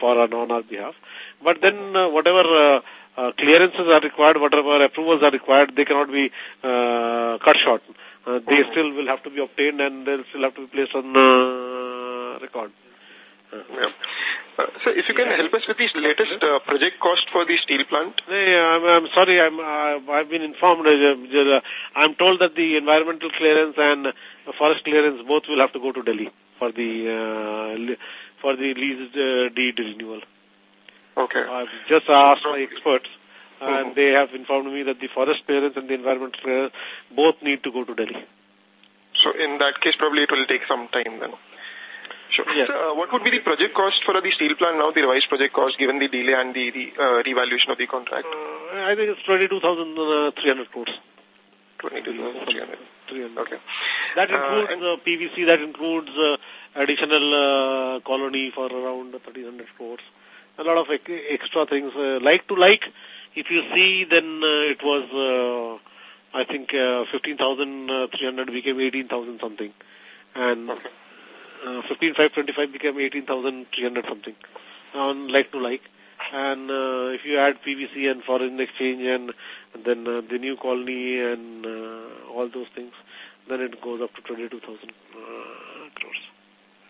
for and on our behalf. But then uh, whatever uh, uh, clearances are required, whatever approvals are required, they cannot be uh, cut short. Uh, they still will have to be obtained and they'll still have to be placed on uh, record. Yeah. Uh, so if you can help us with the latest uh, project cost for the steel plant. Hey, I'm, I'm sorry, I'm, uh, I've been informed. Uh, uh, I'm told that the environmental clearance and uh, forest clearance both will have to go to Delhi for the uh, for the lease uh, deed renewal. Okay. I've just asked my experts, and they have informed me that the forest clearance and the environmental clearance both need to go to Delhi. So in that case, probably it will take some time then. Sure. Yes. So, uh, what would be the project cost for the steel plant now, the revised project cost, given the delay and the, the uh, revaluation of the contract? Uh, I think it's 22,300 crores. 22,300. 300. Okay. That Uh, includes and- uh, PVC, that includes uh, additional uh, colony for around 300 crores. A lot of extra things. Uh, like to like, if you see, then uh, it was, uh, I think, uh, 15,300 became 18,000 something. And Okay. Uh, 15,525 became 18,300 something on like to like. And uh, if you add PVC and foreign exchange and then uh, the new colony and uh, all those things, then it goes up to 22,000 uh, crores.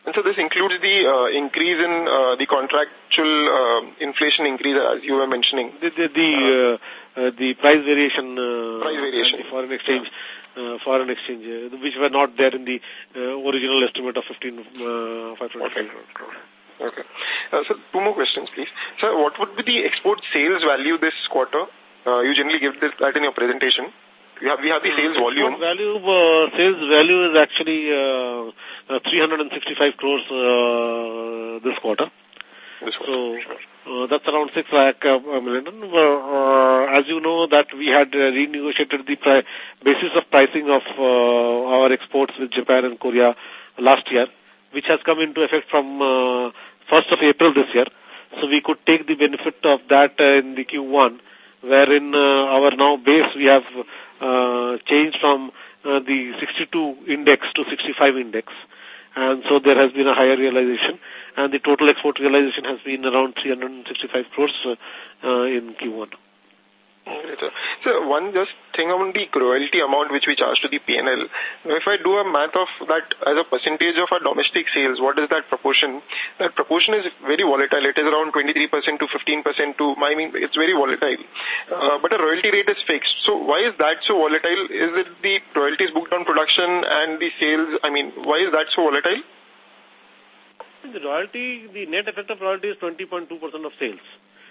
And so this includes the uh, increase in uh, the contractual uh, inflation increase as you were mentioning. The the the, uh, uh, the price variation, uh, price variation, foreign exchange, uh, foreign exchange, uh, which were not there in the uh, original estimate of 15 uh, 525 Okay. crore. Okay. Uh, so two more questions, please. Sir, what would be the export sales value this quarter? Uh, you generally give this, that in your presentation. We have, we have the sales volume. Export value, uh, sales value is actually uh, uh, 365 crores uh, this quarter. This So uh, that's around 6 lakh uh, million. Uh, uh, as you know that we had uh, renegotiated the pri basis of pricing of uh, our exports with Japan and Korea last year, which has come into effect from uh, 1st of April this year. So we could take the benefit of that uh, in the Q1, wherein uh, our now base we have uh, changed from uh, the 62 index to 65 index. And so there has been a higher realization, and the total export realization has been around 365 crores uh, uh, in Q1. Great, sir. So one just thing on the royalty amount which we charge to the PNL. If I do a math of that as a percentage of our domestic sales, what is that proportion? That proportion is very volatile. It is around 23% to 15% to, I mean, it's very volatile. Uh, but the royalty rate is fixed. So why is that so volatile? Is it the royalties booked on production and the sales? I mean, why is that so volatile? The royalty, the net effect of royalty is 20.2% of sales.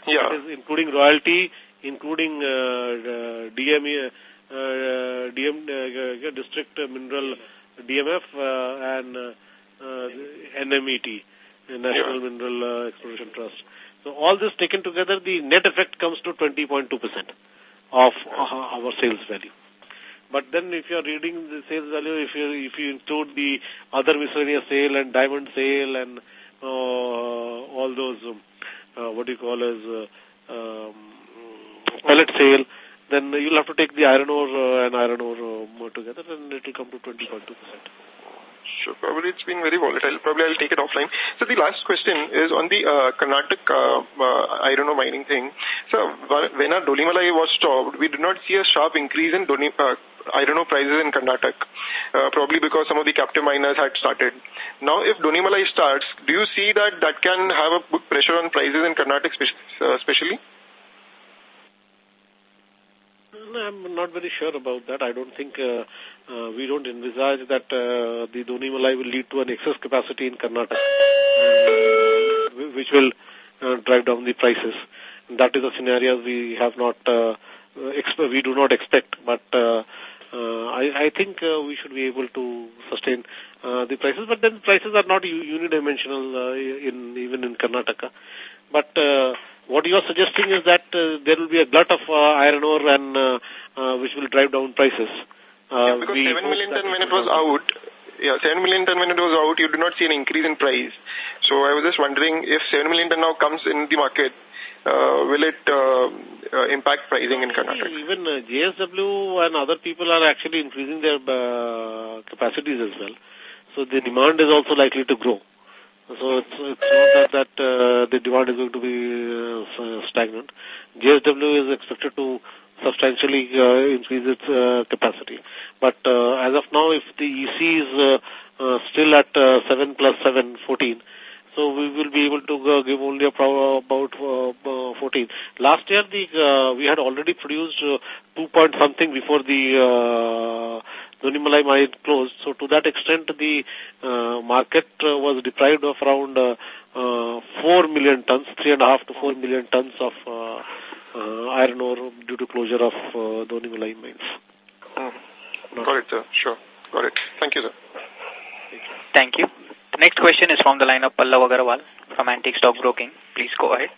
Yeah. That is including royalty, including uh, uh, DME, uh, uh, DM, uh, uh, district mineral DMF uh, and uh, uh, NMET, National Yeah. Mineral uh, Exploration Trust. So all this taken together, the net effect comes to 20.2% of uh, our sales value. But then if you are reading the sales value, if you if you include the other miscellaneous sale and diamond sale and uh, all those, um, uh, what do you call as uh, um, pellet sale, then you'll have to take the iron ore uh, and iron ore uh, together and it will come to 20.2%. Sure, probably it's been very volatile. Probably I'll take it offline. So the last question is on the uh, Karnataka uh, uh, iron ore mining thing. So when our Donimalai was stopped, we did not see a sharp increase in Doni, uh, iron ore prices in Karnataka, uh, probably because some of the captive miners had started. Now, if Donimalai starts, do you see that that can have a pressure on prices in Karnataka uh, especially? I'm not very sure about that. I don't think uh, uh, we don't envisage that uh, the Doni Malai will lead to an excess capacity in Karnataka, uh, which will uh, drive down the prices. That is a scenario we have not, uh, we do not expect, but uh, uh, I, I think uh, we should be able to sustain uh, the prices. But then prices are not unidimensional uh, in even in Karnataka. But uh, what you are suggesting is that uh, there will be a glut of uh, iron ore and uh, uh, which will drive down prices. Uh, yeah, because we 7 hope million ton when it was out, yeah, 7 million ton when it was out, you do not see an increase in price. So I was just wondering if 7 million ton now comes in the market, uh, will it uh, uh, impact pricing in Karnataka? Even uh, JSW and other people are actually increasing their uh, capacities as well. So the demand is also likely to grow. So it's, it's not that, that uh, the demand is going to be uh, stagnant. JSW is expected to substantially uh, increase its uh, capacity. But uh, as of now, if the EC is uh, uh, still at uh, 7 plus 7, 14, so we will be able to uh, give only about uh, uh, 14. Last year, the uh, we had already produced uh, 2 point something before the Donimalai mine closed. So to that extent, the uh, market uh, was deprived of around uh, uh, 4 million tons, 3.5 to 4 million tons of uh, uh, iron ore due to closure of uh, Donimalai mines. Hmm. Got it, sir. Sure. Got it. Thank you, sir. Thank you. The next question is from the line of Pallav Agarwal from Antique Stock Broking. Please go ahead.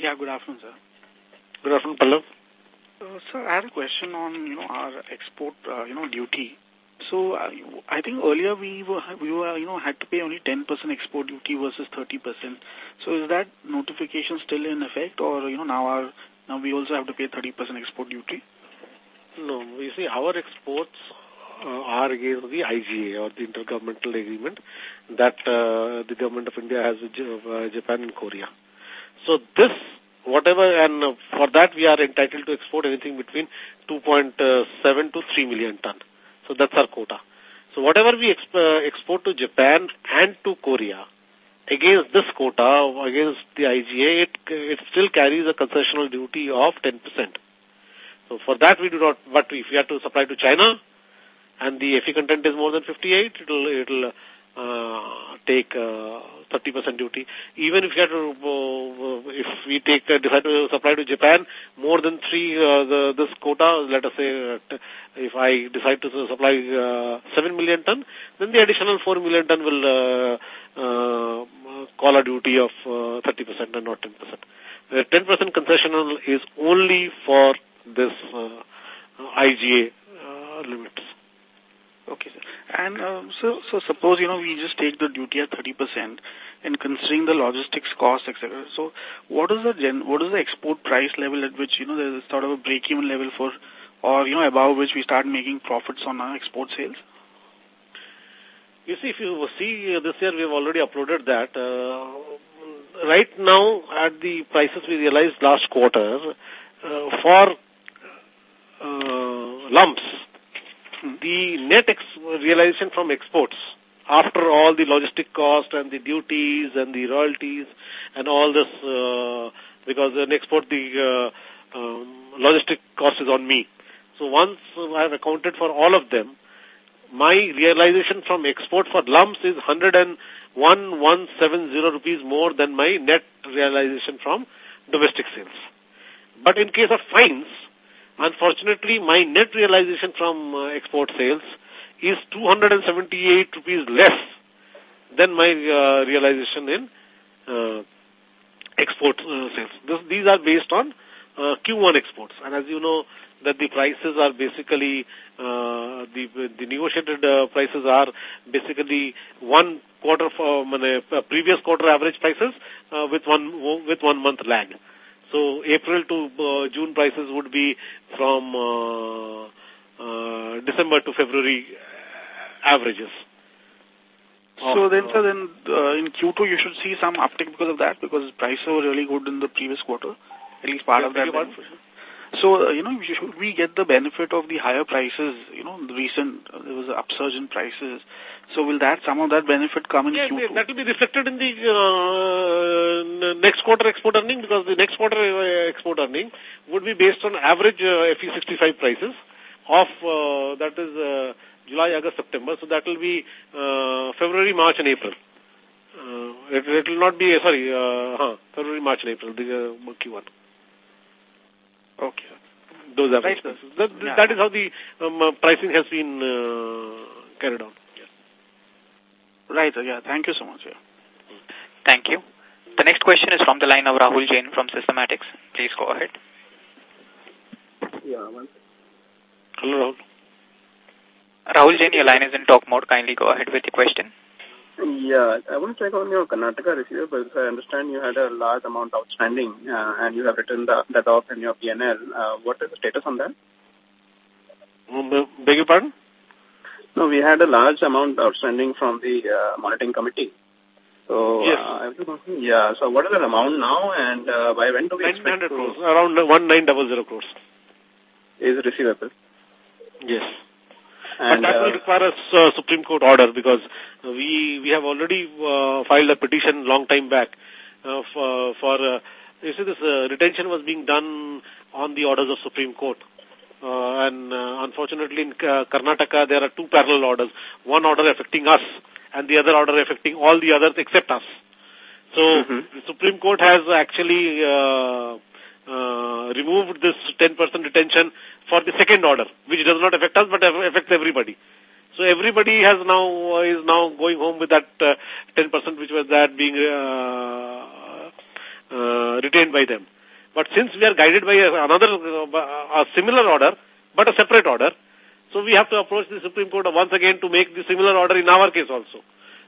Yeah, good afternoon, sir. Good afternoon, Pallav. Uh, sir, I had a question on, you know, our export, uh, you know, duty. So, I think earlier we were, we were, you know, had to pay only 10% export duty versus 30%. So, is that notification still in effect or, you know, now our, now we also have to pay 30% export duty? No, you see, our exports uh, are against the IGA or the Intergovernmental Agreement that uh, the government of India has with uh, Japan and Korea. So this, whatever, and for that we are entitled to export anything between 2.7 to 3 million ton. So that's our quota. So whatever we exp uh, export to Japan and to Korea, against this quota, against the IGA, it, it still carries a concessional duty of 10%. So for that we do not, but if we have to supply to China and the FE content is more than 58, it'll, it'll uh, take 30% uh, duty. Even if we have to, uh, if we take uh, decide to supply to Japan more than three uh, the, this quota, let us say if I decide to supply uh, 7 million ton, then the additional 4 million ton will uh, uh, call a duty of uh, 30% and not 10%. The 10% concessional is only for this uh, IGA uh, limits. Okay, sir. And uh, so, so suppose, you know, we just take the duty at 30% and considering the logistics cost, etc. So what is the gen, what is the export price level at which, you know, there's sort of a break-even level for, or, you know, above which we start making profits on our export sales? You see, if you see uh, this year, we have already uploaded that. Uh, right now, at the prices we realized last quarter, uh, for uh, lumps, the net realization from exports after all the logistic cost and the duties and the royalties and all this, uh, because in export the uh, um, logistic cost is on me. So once I have accounted for all of them, my realization from export for lumps is 101,170 rupees more than my net realization from domestic sales. But in case of fines, Unfortunately, my net realization from uh, export sales is 278 rupees less than my uh, realization in uh, export uh, sales. This, these are based on uh, Q1 exports. And as you know, that the prices are basically, uh, the, the negotiated uh, prices are basically one quarter for uh, previous quarter average prices uh, with one with one month lag. So April to uh, June prices would be from uh, uh, December to February averages. So then, sir, then uh, in Q2 you should see some uptick because of that, because prices were really good in the previous quarter, at least part of that. So, uh, you know, should we get the benefit of the higher prices, you know, the recent, uh, there was an upsurge in prices. So will that, some of that benefit come in yeah, Q2? that will be reflected in the uh, next quarter export earning because the next quarter uh, export earning would be based on average uh, FE65 prices of, uh, that is uh, July, August, September. So that will be uh, February, March and April. Uh, it, it will not be, sorry, uh, huh, February, March and April, the uh, Q1. Okay. Those are right. That, yeah. that is how the um, uh, pricing has been uh, carried on. Yeah. Right. Yeah. Thank you so much. Yeah. Thank you. The next question is from the line of Rahul Jain from Systematix. Please go ahead. Yeah. One. Hello, Rahul. Rahul Jain, your line is in talk mode. Kindly go ahead with your question. Yeah, I want to check on your Karnataka receivables. I understand you had a large amount outstanding uh, and you have written the, that off in your PNL. Uh, what is the status on that? Um, beg your pardon? No, we had a large amount outstanding from the uh, monitoring committee. So, yes. uh, yeah, so what is the amount now and uh, by when do we expect to... crores, around 1900 crores. Is receivable? Yes. And, but that will uh, require a uh, Supreme Court order because we we have already uh, filed a petition long time back uh, for, for uh, you see this uh, retention was being done on the orders of Supreme Court. Uh, and uh, unfortunately in uh, Karnataka there are two parallel orders. One order affecting us and the other order affecting all the others except us. So mm -hmm. the Supreme Court has actually uh, uh, removed this 10% retention for the second order, which does not affect us but affects everybody. So everybody has now uh, is now going home with that 10% uh, which was that being uh, uh, retained by them. But since we are guided by another uh, a similar order, but a separate order, so we have to approach the Supreme Court once again to make the similar order in our case also.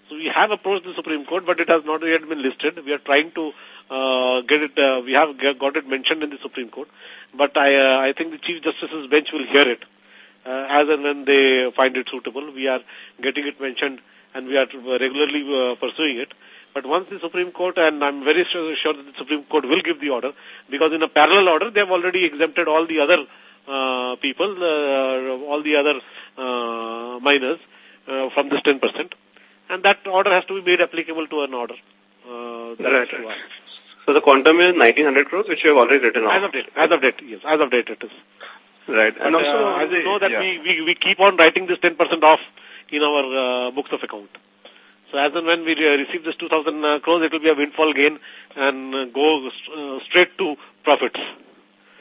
So we have approached the Supreme Court, but it has not yet been listed. We are trying to uh, get it, uh, we have got it mentioned in the Supreme Court. But I, uh, I think the Chief Justice's bench will hear it uh, as and when they find it suitable. We are getting it mentioned and we are regularly uh, pursuing it. But once the Supreme Court, and I'm very sure, sure that the Supreme Court will give the order, because in a parallel order, they have already exempted all the other uh, people, uh, all the other uh, miners, uh, from this 10%. And that order has to be made applicable to an order. Uh, right, right. So the quantum is 1900 crores, which you have already written off. As of date, as of date, yes, as of date it is. Right. And, and also, uh, as you know that yeah. we, we, we keep on writing this 10% off in our uh, books of account. So as and when we uh, receive this 2000 uh, crores, it will be a windfall gain and uh, go uh, straight to profits.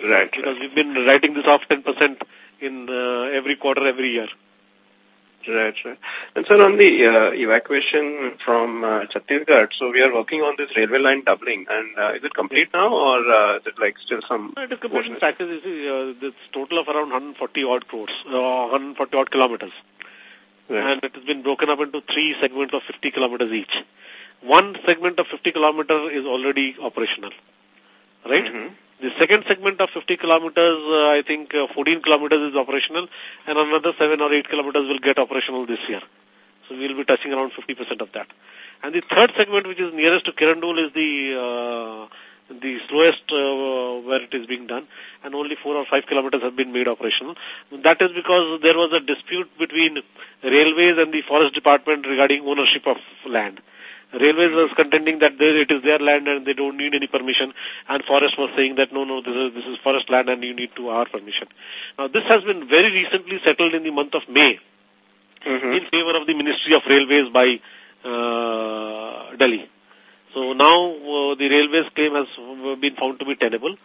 Right. Because right. we've been writing this off 10% in uh, every quarter, every year. Right, right. And sir, on the uh, evacuation from uh, Chhattisgarh, so we are working on this railway line doubling, and uh, is it complete now, or uh, is it like still some? It is complete. In fact, this is uh, total of around 140 odd crores, uh, 140 odd kilometers, right. and it has been broken up into three segments of 50 kilometers each. One segment of 50 kilometers is already operational, right? Mm -hmm. The second segment of 50 kilometers, uh, I think uh, 14 kilometers is operational and another 7 or 8 kilometers will get operational this year. So we'll be touching around 50% of that. And the third segment, which is nearest to Kirandul, is the uh, the slowest uh, where it is being done, and only 4 or 5 kilometers have been made operational. That is because there was a dispute between railways and the forest department regarding ownership of land. Railways was contending that they, it is their land and they don't need any permission, and Forest was saying that no, no, this is this is forest land and you need to our permission. Now this has been very recently settled in the month of May mm -hmm. in favor of the Ministry of Railways by uh, Delhi. So now uh, the railways claim has been found to be tenable.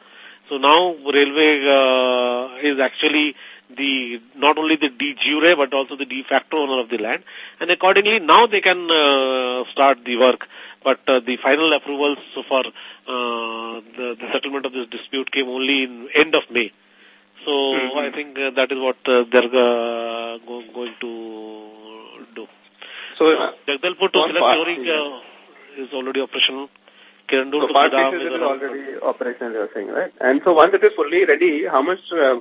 So now railway uh, is actually the not only the de jure but also the de facto owner of the land, and accordingly now they can uh, start the work. But uh, the final approvals for uh, the, the settlement of this dispute came only in end of May. So mm -hmm. I think uh, that is what uh, they're uh, go, going to do. So uh, Jagdalpur to uh, is already operational. Kirandul so part pieces is already operational, you're saying, right? And so once it is fully ready, how much, uh,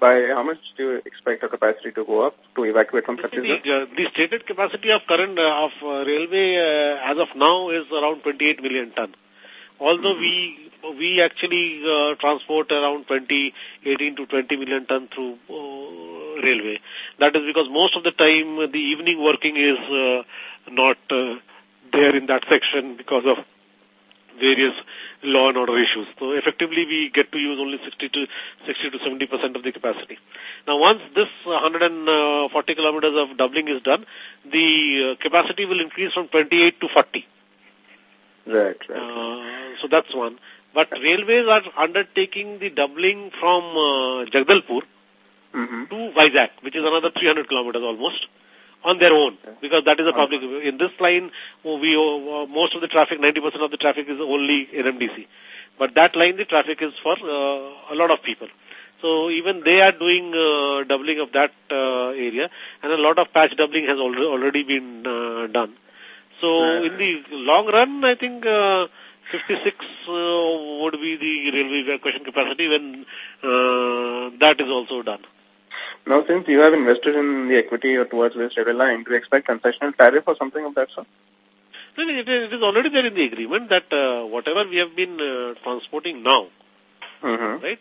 by how much do you expect the capacity to go up to evacuate from Chhattisgarh? The, the stated capacity of current uh, of uh, railway uh, as of now is around 28 million ton. Although mm -hmm. we we actually uh, transport around 20, 18 to 20 million ton through uh, railway. That is because most of the time the evening working is uh, not uh, there in that section because of various law and order issues. So effectively we get to use only 60 to 60 to 70 percent of the capacity. Now once this 140 kilometers of doubling is done, the uh, capacity will increase from 28 to 40. Right, right. Uh, so that's one. But railways are undertaking the doubling from uh, Jagdalpur mm -hmm. to Vizag, which is another 300 kilometers almost on their own because that is a public. In this line, we uh, most of the traffic, 90% of the traffic is only NMDC. But that line, the traffic is for uh, a lot of people. So even they are doing uh, doubling of that uh, area and a lot of patch doubling has already, already been uh, done. So in the long run, I think uh, 56 uh, would be the railway evacuation capacity when uh, that is also done. Now, since you have invested in the equity or towards this railway line, do you expect concessional tariff or something of that sort? No, it is, it is already there in the agreement that uh, whatever we have been uh, transporting now, mm -hmm. right,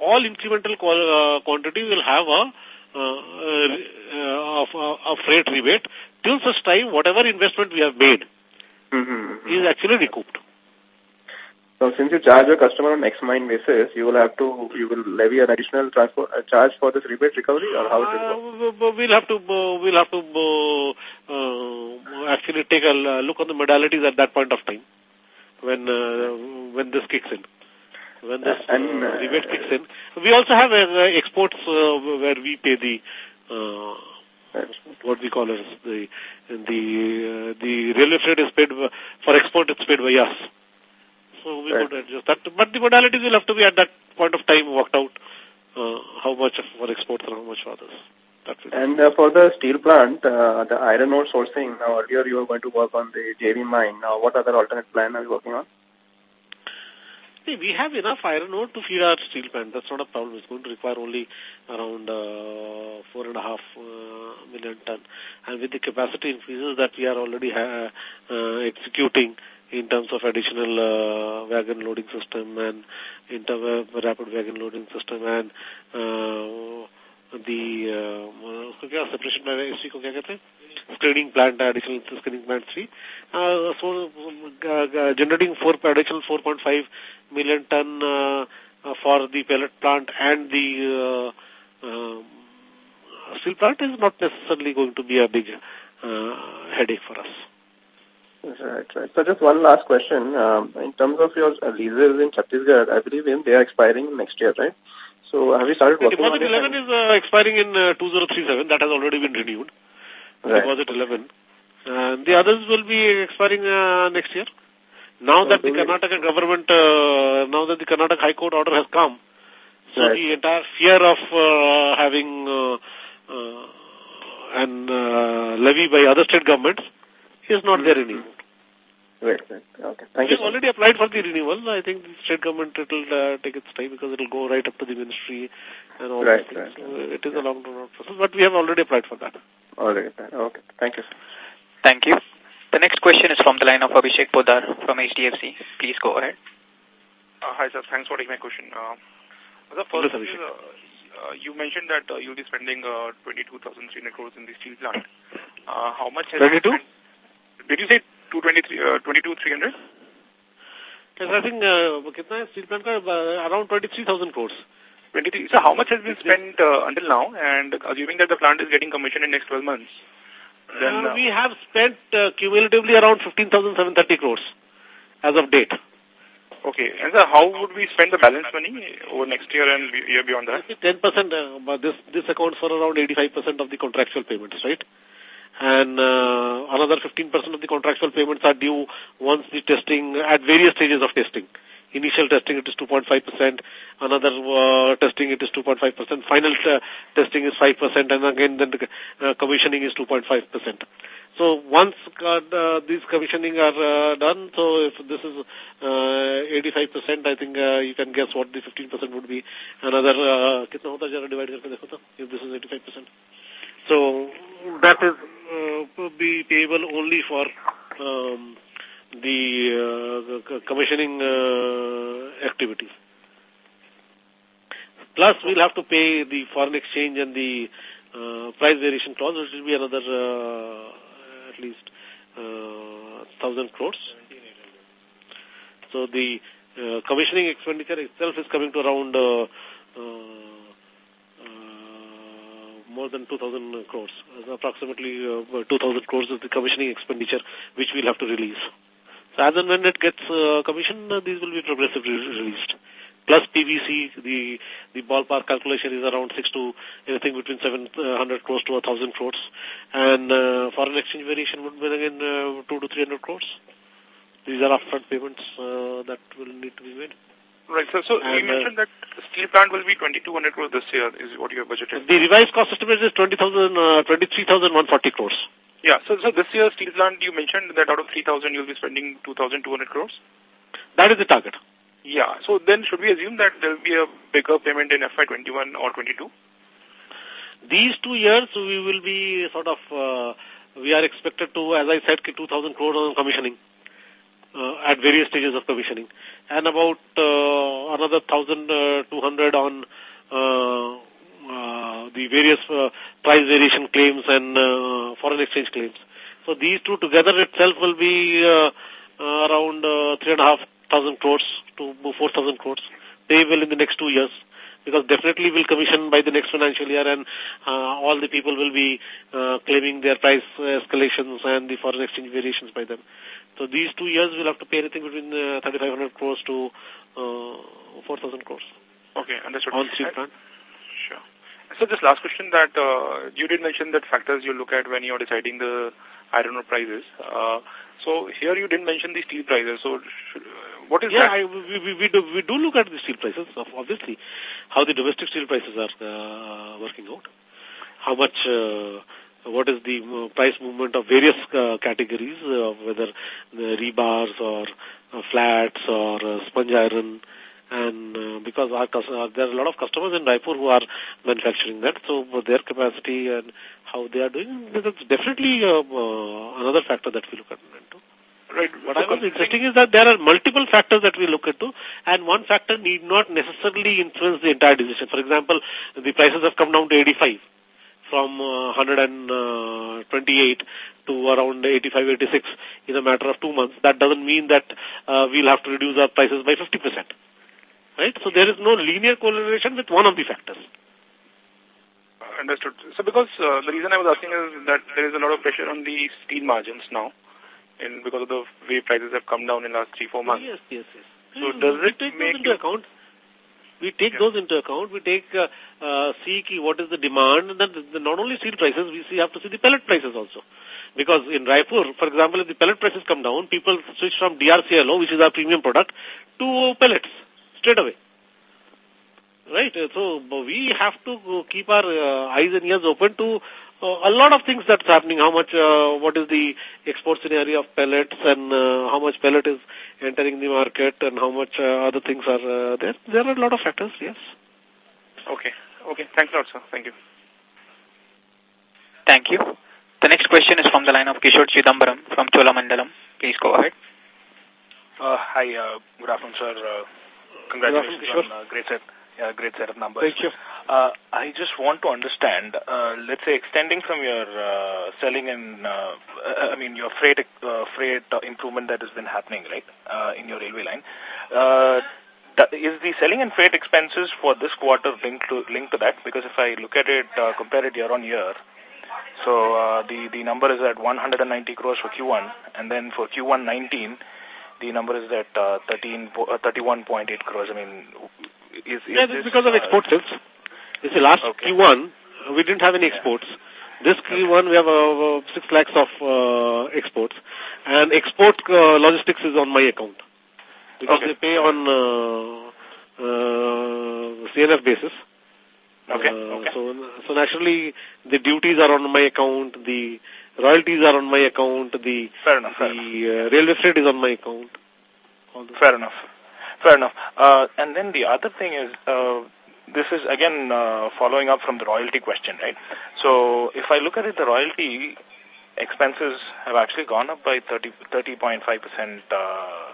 all incremental uh, quantity will have a, uh, uh, uh, a freight rebate till such time whatever investment we have made mm -hmm. is actually recouped. So since you charge a customer on X mine basis, you will have to, you will levy an additional transport uh, charge for this rebate recovery or how it will work? Uh, we'll have to, uh, we'll have to uh, actually take a look on the modalities at that point of time when, uh, when this kicks in. When this uh, and, uh, rebate kicks in. We also have uh, exports uh, where we pay the, uh, what we call as the, the, uh, the railway freight is paid, for export it's paid by us. So we right. could adjust that. But the modalities will have to be at that point of time worked out uh, how much for exports and how much for others. And uh, for the steel plant, uh, the iron ore sourcing, now earlier you were going to work on the JV mine. Now what other alternate plan are you working on? See, we have enough iron ore to feed our steel plant. That's not a problem. It's going to require only around uh, four and a half uh, million ton. And with the capacity increases that we are already uh, executing, in terms of additional uh, wagon loading system and in terms of rapid wagon loading system and uh, the uh, separation by SC ko kya kehte screening plant additional screening plant 3 uh, so uh, generating four additional 4.5 million ton uh, uh, for the pellet plant and the uh, uh, steel plant is not necessarily going to be a big uh, headache for us. Right, right. So just one last question. Um, in terms of your leases in Chhattisgarh, I believe in, they are expiring next year, right? So have you started working Deposit 11 is uh, expiring in uh, 2037. That has already been renewed. Right. Deposit 11. And the others will be expiring uh, next year. Now that the Karnataka government, uh, now that the Karnataka High Court order has come, so right. the entire fear of uh, having uh, uh, an uh, levy by other state governments is not mm -hmm. there anymore. Right, right. Okay. Thank we you. already applied for the renewal. I think the state government it will uh, take its time because it will go right up to the ministry and all right, things. Right, so it is yeah. a long run process, but we have already applied for that. Already. Okay. Thank you. Thank you. The next question is from the line of Abhishek Poddar from HDFC. Please go ahead. Uh, hi, sir. Thanks for taking my question. Uh, the first is, uh, uh, you mentioned that uh, you'll be spending uh, 22,300 crores in the steel plant. Uh, how much has 22? Did you say 223, uh, 22, 300? Yes, I think uh, kitna steel plant ka, uh, around 23,000 crores. 23. So how much has been spent uh, until now? And assuming that the plant is getting commissioned in next 12 months, then... Uh, we have spent uh, cumulatively around 15,730 crores as of date. Okay. And sir, how would we spend the balance money over next year and year beyond that? 10%, uh, but this, this accounts for around 85% of the contractual payments, right? And uh, another 15% of the contractual payments are due once the testing, at various stages of testing. Initial testing it is 2.5%, another uh, testing it is 2.5%, final uh, testing is 5%, and again then the uh, commissioning is 2.5%. So once uh, these commissioning are uh, done, so if this is uh, 85%, I think uh, you can guess what the 15% would be. Another, uh, if this is 85%. So that is uh, be payable only for um, the uh, commissioning uh, activities. Plus, we'll have to pay the foreign exchange and the uh, price variation clause, which will be another uh, at least uh, thousand crores. So the uh, commissioning expenditure itself is coming to around uh, uh, more than 2,000 crores. Approximately uh, 2,000 crores is the commissioning expenditure which we'll have to release. So as and when it gets uh, commissioned, uh, these will be progressively released. Plus PVC, the the ballpark calculation is around 6 to anything between 700 crores to 1,000 crores. And uh, foreign exchange variation would be again uh, 2 to 300 crores. These are upfront payments uh, that will need to be made. Right, so, so and, you uh, mentioned that steel plant will be 2200 crores this year is what you have budgeted. The revised cost estimate is 20,000, uh, 23,140 crores. Yeah, so, so this year steel plant you mentioned that out of 3,000 you'll be spending 2,200 crores? That is the target. Yeah, so then should we assume that there will be a bigger payment in FY21 or 22? These two years we will be sort of, uh, we are expected to, as I said, 2,000 crores on commissioning uh, at various stages of commissioning, and about uh, another 1,200 uh, on uh, uh, the various uh, price variation claims and uh, foreign exchange claims. So these two together itself will be uh, uh, around uh, 3,500 crores to 4,000 crores payable in the next two years because definitely will commission by the next financial year and uh, all the people will be uh, claiming their price escalations and the foreign exchange variations by them. So these two years we'll have to pay anything between uh, 3,500 crores to uh, 4,000 crores. Okay, understood. On steel plant. Sure. So this last question that uh, you did mention that factors you look at when you're deciding the iron ore prices. Uh, so here you didn't mention the steel prices. So should, what is yeah, that? I, we, we, do, we do look at the steel prices, obviously, how the domestic steel prices are uh, working out, how much, uh, what is the uh, price movement of various uh, categories, uh, whether the rebars or uh, flats or uh, sponge iron, and uh, because our uh, there are a lot of customers in Raipur who are manufacturing that, so their capacity and how they are doing, that's definitely uh, uh, another factor that we look at. Into. Right. What I was insisting is that there are multiple factors that we look into, and one factor need not necessarily influence the entire decision. For example, the prices have come down to 85 from uh, 128 to around 85, 86 in a matter of two months. That doesn't mean that uh, we'll have to reduce our prices by 50%. Right? So there is no linear correlation with one of the factors. Understood. So because uh, the reason I was asking is that there is a lot of pressure on the steel margins now in because of the way prices have come down in the last three, four months. Yes, yes, yes. So does we it take make into account? We take yeah. those into account. We take, uh, uh, see key, what is the demand, and then the, not only steel prices, we see, have to see the pellet prices also. Because in Raipur, for example, if the pellet prices come down, people switch from DRCLO, which is our premium product, to pellets straight away. Right? So we have to keep our uh, eyes and ears open to a lot of things that's happening. How much, uh, what is the export scenario of pellets and uh, how much pellet is entering the market and how much uh, other things are uh, there. There are a lot of factors, yes. Okay. Okay. Thanks a lot, sir. Thank you. Thank you. The next question is from the line of Kishore Chidambaram from Cholamandalam. Please go ahead. Uh, hi, uh, good afternoon, sir. Uh, congratulations on a great set yeah, great set of numbers. Thank you. Uh, I just want to understand, uh, let's say extending from your uh, selling and, uh, I mean, your freight uh, freight improvement that has been happening, right, uh, in your railway line. Uh, is the selling and freight expenses for this quarter linked to, linked to that? Because if I look at it, uh, compare it year on year, so uh, the, the number is at 190 crores for Q1, and then for Q1 19, the number is at uh, 13, uh, 31.8 crores. I mean, is, is yeah, this, because of export sales. You see, last okay. Q1, we didn't have any exports. This Q1, we have uh, 6 lakhs of uh, exports. And export uh, logistics is on my account. Because okay. they pay on uh, uh, CNF basis. Okay. Uh, okay. So, so naturally, the duties are on my account, the royalties are on my account, the, fair enough, the fair enough. Uh, railway freight is on my account. Fair enough. Fair enough. Uh, and then the other thing is, uh, this is again uh, following up from the royalty question, right? So if I look at it, the royalty expenses have actually gone up by 30.5% uh,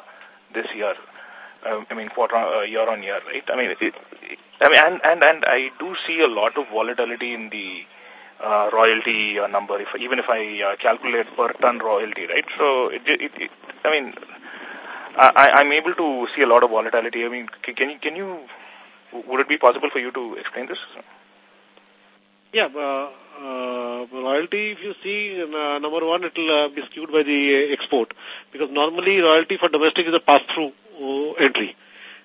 this year. Uh, I mean, quarter uh, year on year, right? I mean, it, I mean, and, and and I do see a lot of volatility in the uh, royalty uh, number. If even if I uh, calculate per ton royalty, right? So it, it, it I mean, I, I'm able to see a lot of volatility. I mean, can you, can you, would it be possible for you to explain this? Yeah, uh, uh, royalty, if you see, uh, number one, it will uh, be skewed by the export. Because normally royalty for domestic is a pass-through uh, entry.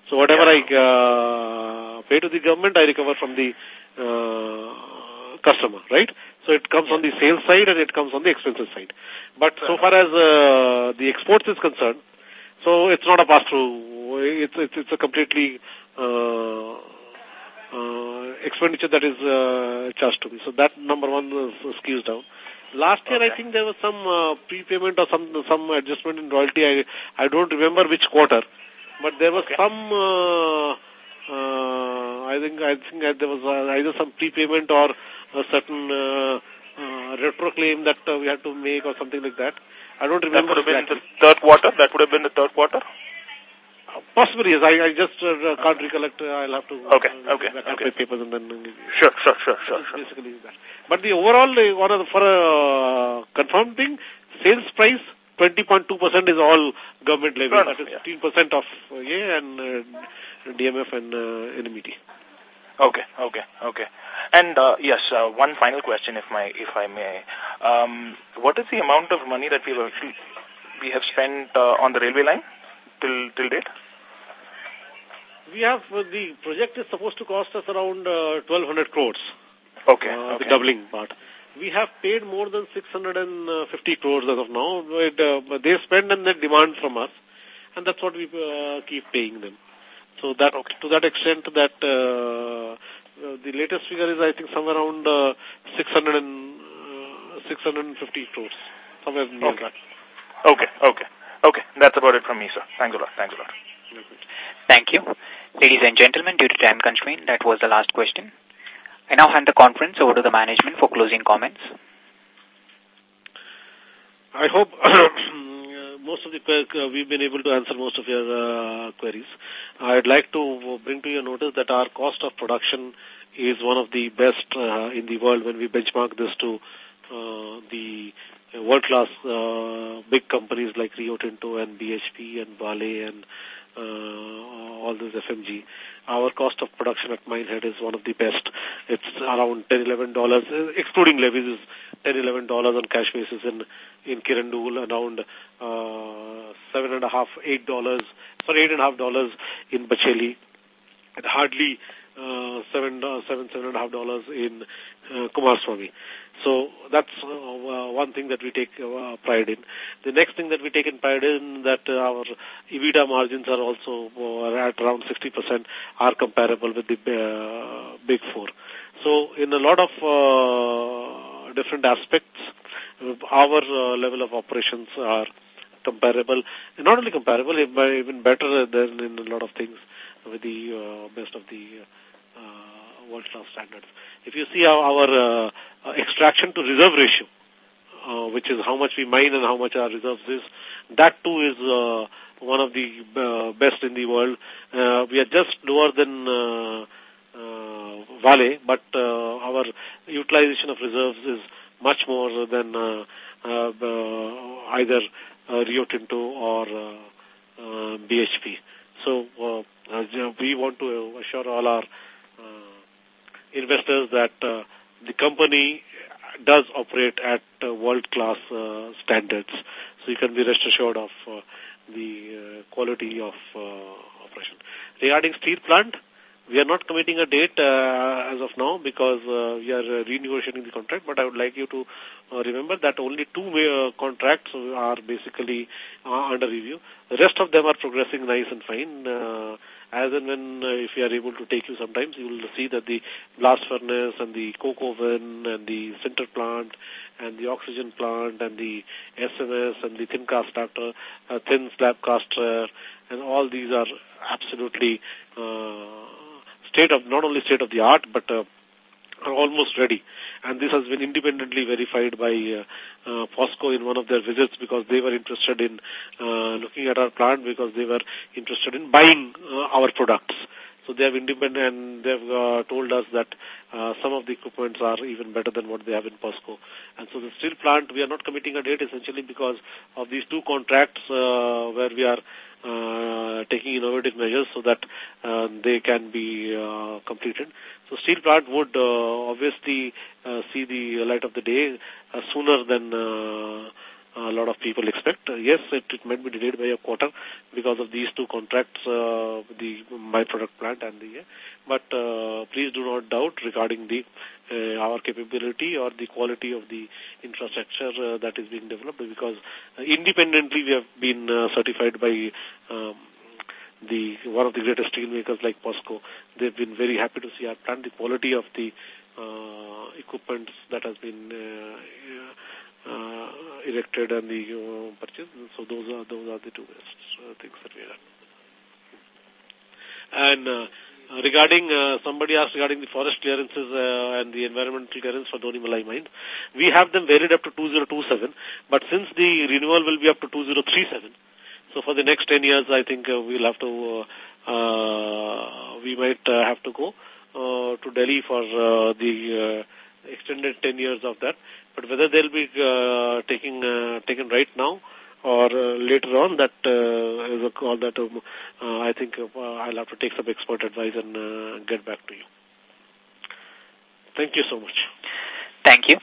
So whatever yeah. I uh, pay to the government, I recover from the uh, customer, right? So it comes yeah. on the sales side and it comes on the expenses side. But so far as uh, the exports is concerned, so it's not a pass-through. It's, it's, it's a completely uh, uh, expenditure that is uh, charged to me. So that number one is skews down. Last year, okay. I think there was some uh, prepayment or some some adjustment in royalty. I I don't remember which quarter, but there was okay. some. Uh, uh, I think I think there was uh, either some prepayment or a certain uh, uh, retro claim that uh, we had to make or something like that. I don't remember. That would have been the third quarter? That would have been the third quarter? Uh, possibly, yes. I, I just uh, can't recollect. Uh, I'll have to okay, uh, okay, okay. my papers and then... Sure, sure, sure, sure. sure. Basically that. But the overall, uh, for a uh, confirmed thing, sales price 20.2% is all government levy. That is 15% of uh, yeah, and uh, DMF and uh, NMET. Okay, okay, okay. And uh, yes, uh, one final question, if my if I may. Um, what is the amount of money that we have we have spent uh, on the railway line till till date? We have uh, the project is supposed to cost us around uh, 1,200 crores. Okay, uh, okay. The doubling part. We have paid more than 650 crores as of now. It, uh, they spend and they demand from us, and that's what we uh, keep paying them. So that okay. to that extent that uh, the latest figure is I think somewhere around uh, 600 and, uh, 650 crores, somewhere near okay. that. Okay, okay, okay. That's about it from me, sir. Thanks a lot. Thanks a lot. Thank you. Ladies and gentlemen, due to time constraint, that was the last question. I now hand the conference over to the management for closing comments. I hope most of the we've been able to answer most of your uh, queries. I'd like to bring to your notice that our cost of production is one of the best uh, in the world when we benchmark this to uh, the world-class uh, big companies like Rio Tinto and BHP and Vale and uh, all those FMG. Our cost of production at Minehead is one of the best. It's around $10, $11, uh, excluding levies, is $10, $11 on cash basis in, in Kirandul, around uh, seven and a half, eight dollars, sorry, eight and a half dollars in Bacheli, and hardly uh, seven, uh, seven, seven and a half dollars in uh, Kumaraswamy. So that's uh, uh, one thing that we take uh, pride in. The next thing that we take in pride in that uh, our EBITDA margins are also uh, at around 60% are comparable with the uh, big four. So in a lot of uh, different aspects, our uh, level of operations are comparable, not only comparable, but even better than in a lot of things with the uh, best of the uh, world-class standards. If you see our, our uh, extraction to reserve ratio, uh, which is how much we mine and how much our reserves is, that too is uh, one of the uh, best in the world. Uh, we are just lower than uh, uh, Vale, but uh, our utilization of reserves is much more than uh, uh, uh, either uh, Rio Tinto or uh, uh, BHP. So uh, we want to assure all our investors that uh, the company does operate at uh, world-class uh, standards. So you can be rest assured of uh, the uh, quality of uh, operation. Regarding steel plant, we are not committing a date uh, as of now because uh, we are uh, renegotiating the contract, but I would like you to uh, remember that only two uh, contracts are basically uh, under review. The rest of them are progressing nice and fine. Uh, as and when, uh, if we are able to take you sometimes, you will see that the blast furnace and the coke oven and the sinter plant and the oxygen plant and the SMS and the thin cast actor, uh, thin slab caster, and all these are absolutely uh, state of not only state of the art but uh, are almost ready. And this has been independently verified by uh, uh, POSCO in one of their visits because they were interested in uh, looking at our plant because they were interested in buying uh, our products. So they have independent and they have uh, told us that uh, some of the equipments are even better than what they have in POSCO. And so the steel plant, we are not committing a date essentially because of these two contracts uh, where we are uh, taking innovative measures so that uh, they can be uh, completed. So steel plant would uh, obviously uh, see the light of the day uh, sooner than uh, a lot of people expect. Uh, yes, it, it might be delayed by a quarter because of these two contracts, uh, the byproduct plant and the, but uh, please do not doubt regarding the uh, our capability or the quality of the infrastructure uh, that is being developed because uh, independently we have been uh, certified by um, the one of the greatest steel makers like POSCO. They've been very happy to see our plant, the quality of the uh, equipment that has been uh, uh, erected and the uh, purchased. So those are those are the two best uh, things that we have. And uh, regarding, uh, somebody asked regarding the forest clearances uh, and the environmental clearance for Donimalai mines. We have them varied up to 2027, but since the renewal will be up to 2037, so for the next 10 years, I think uh, we'll have to, uh, uh, we might uh, have to go uh, to Delhi for uh, the uh, extended 10 years of that. But whether they'll be uh, taking uh, taken right now or uh, later on, that uh, is a call that um, uh, I think uh, I'll have to take some expert advice and uh, get back to you. Thank you so much. Thank you.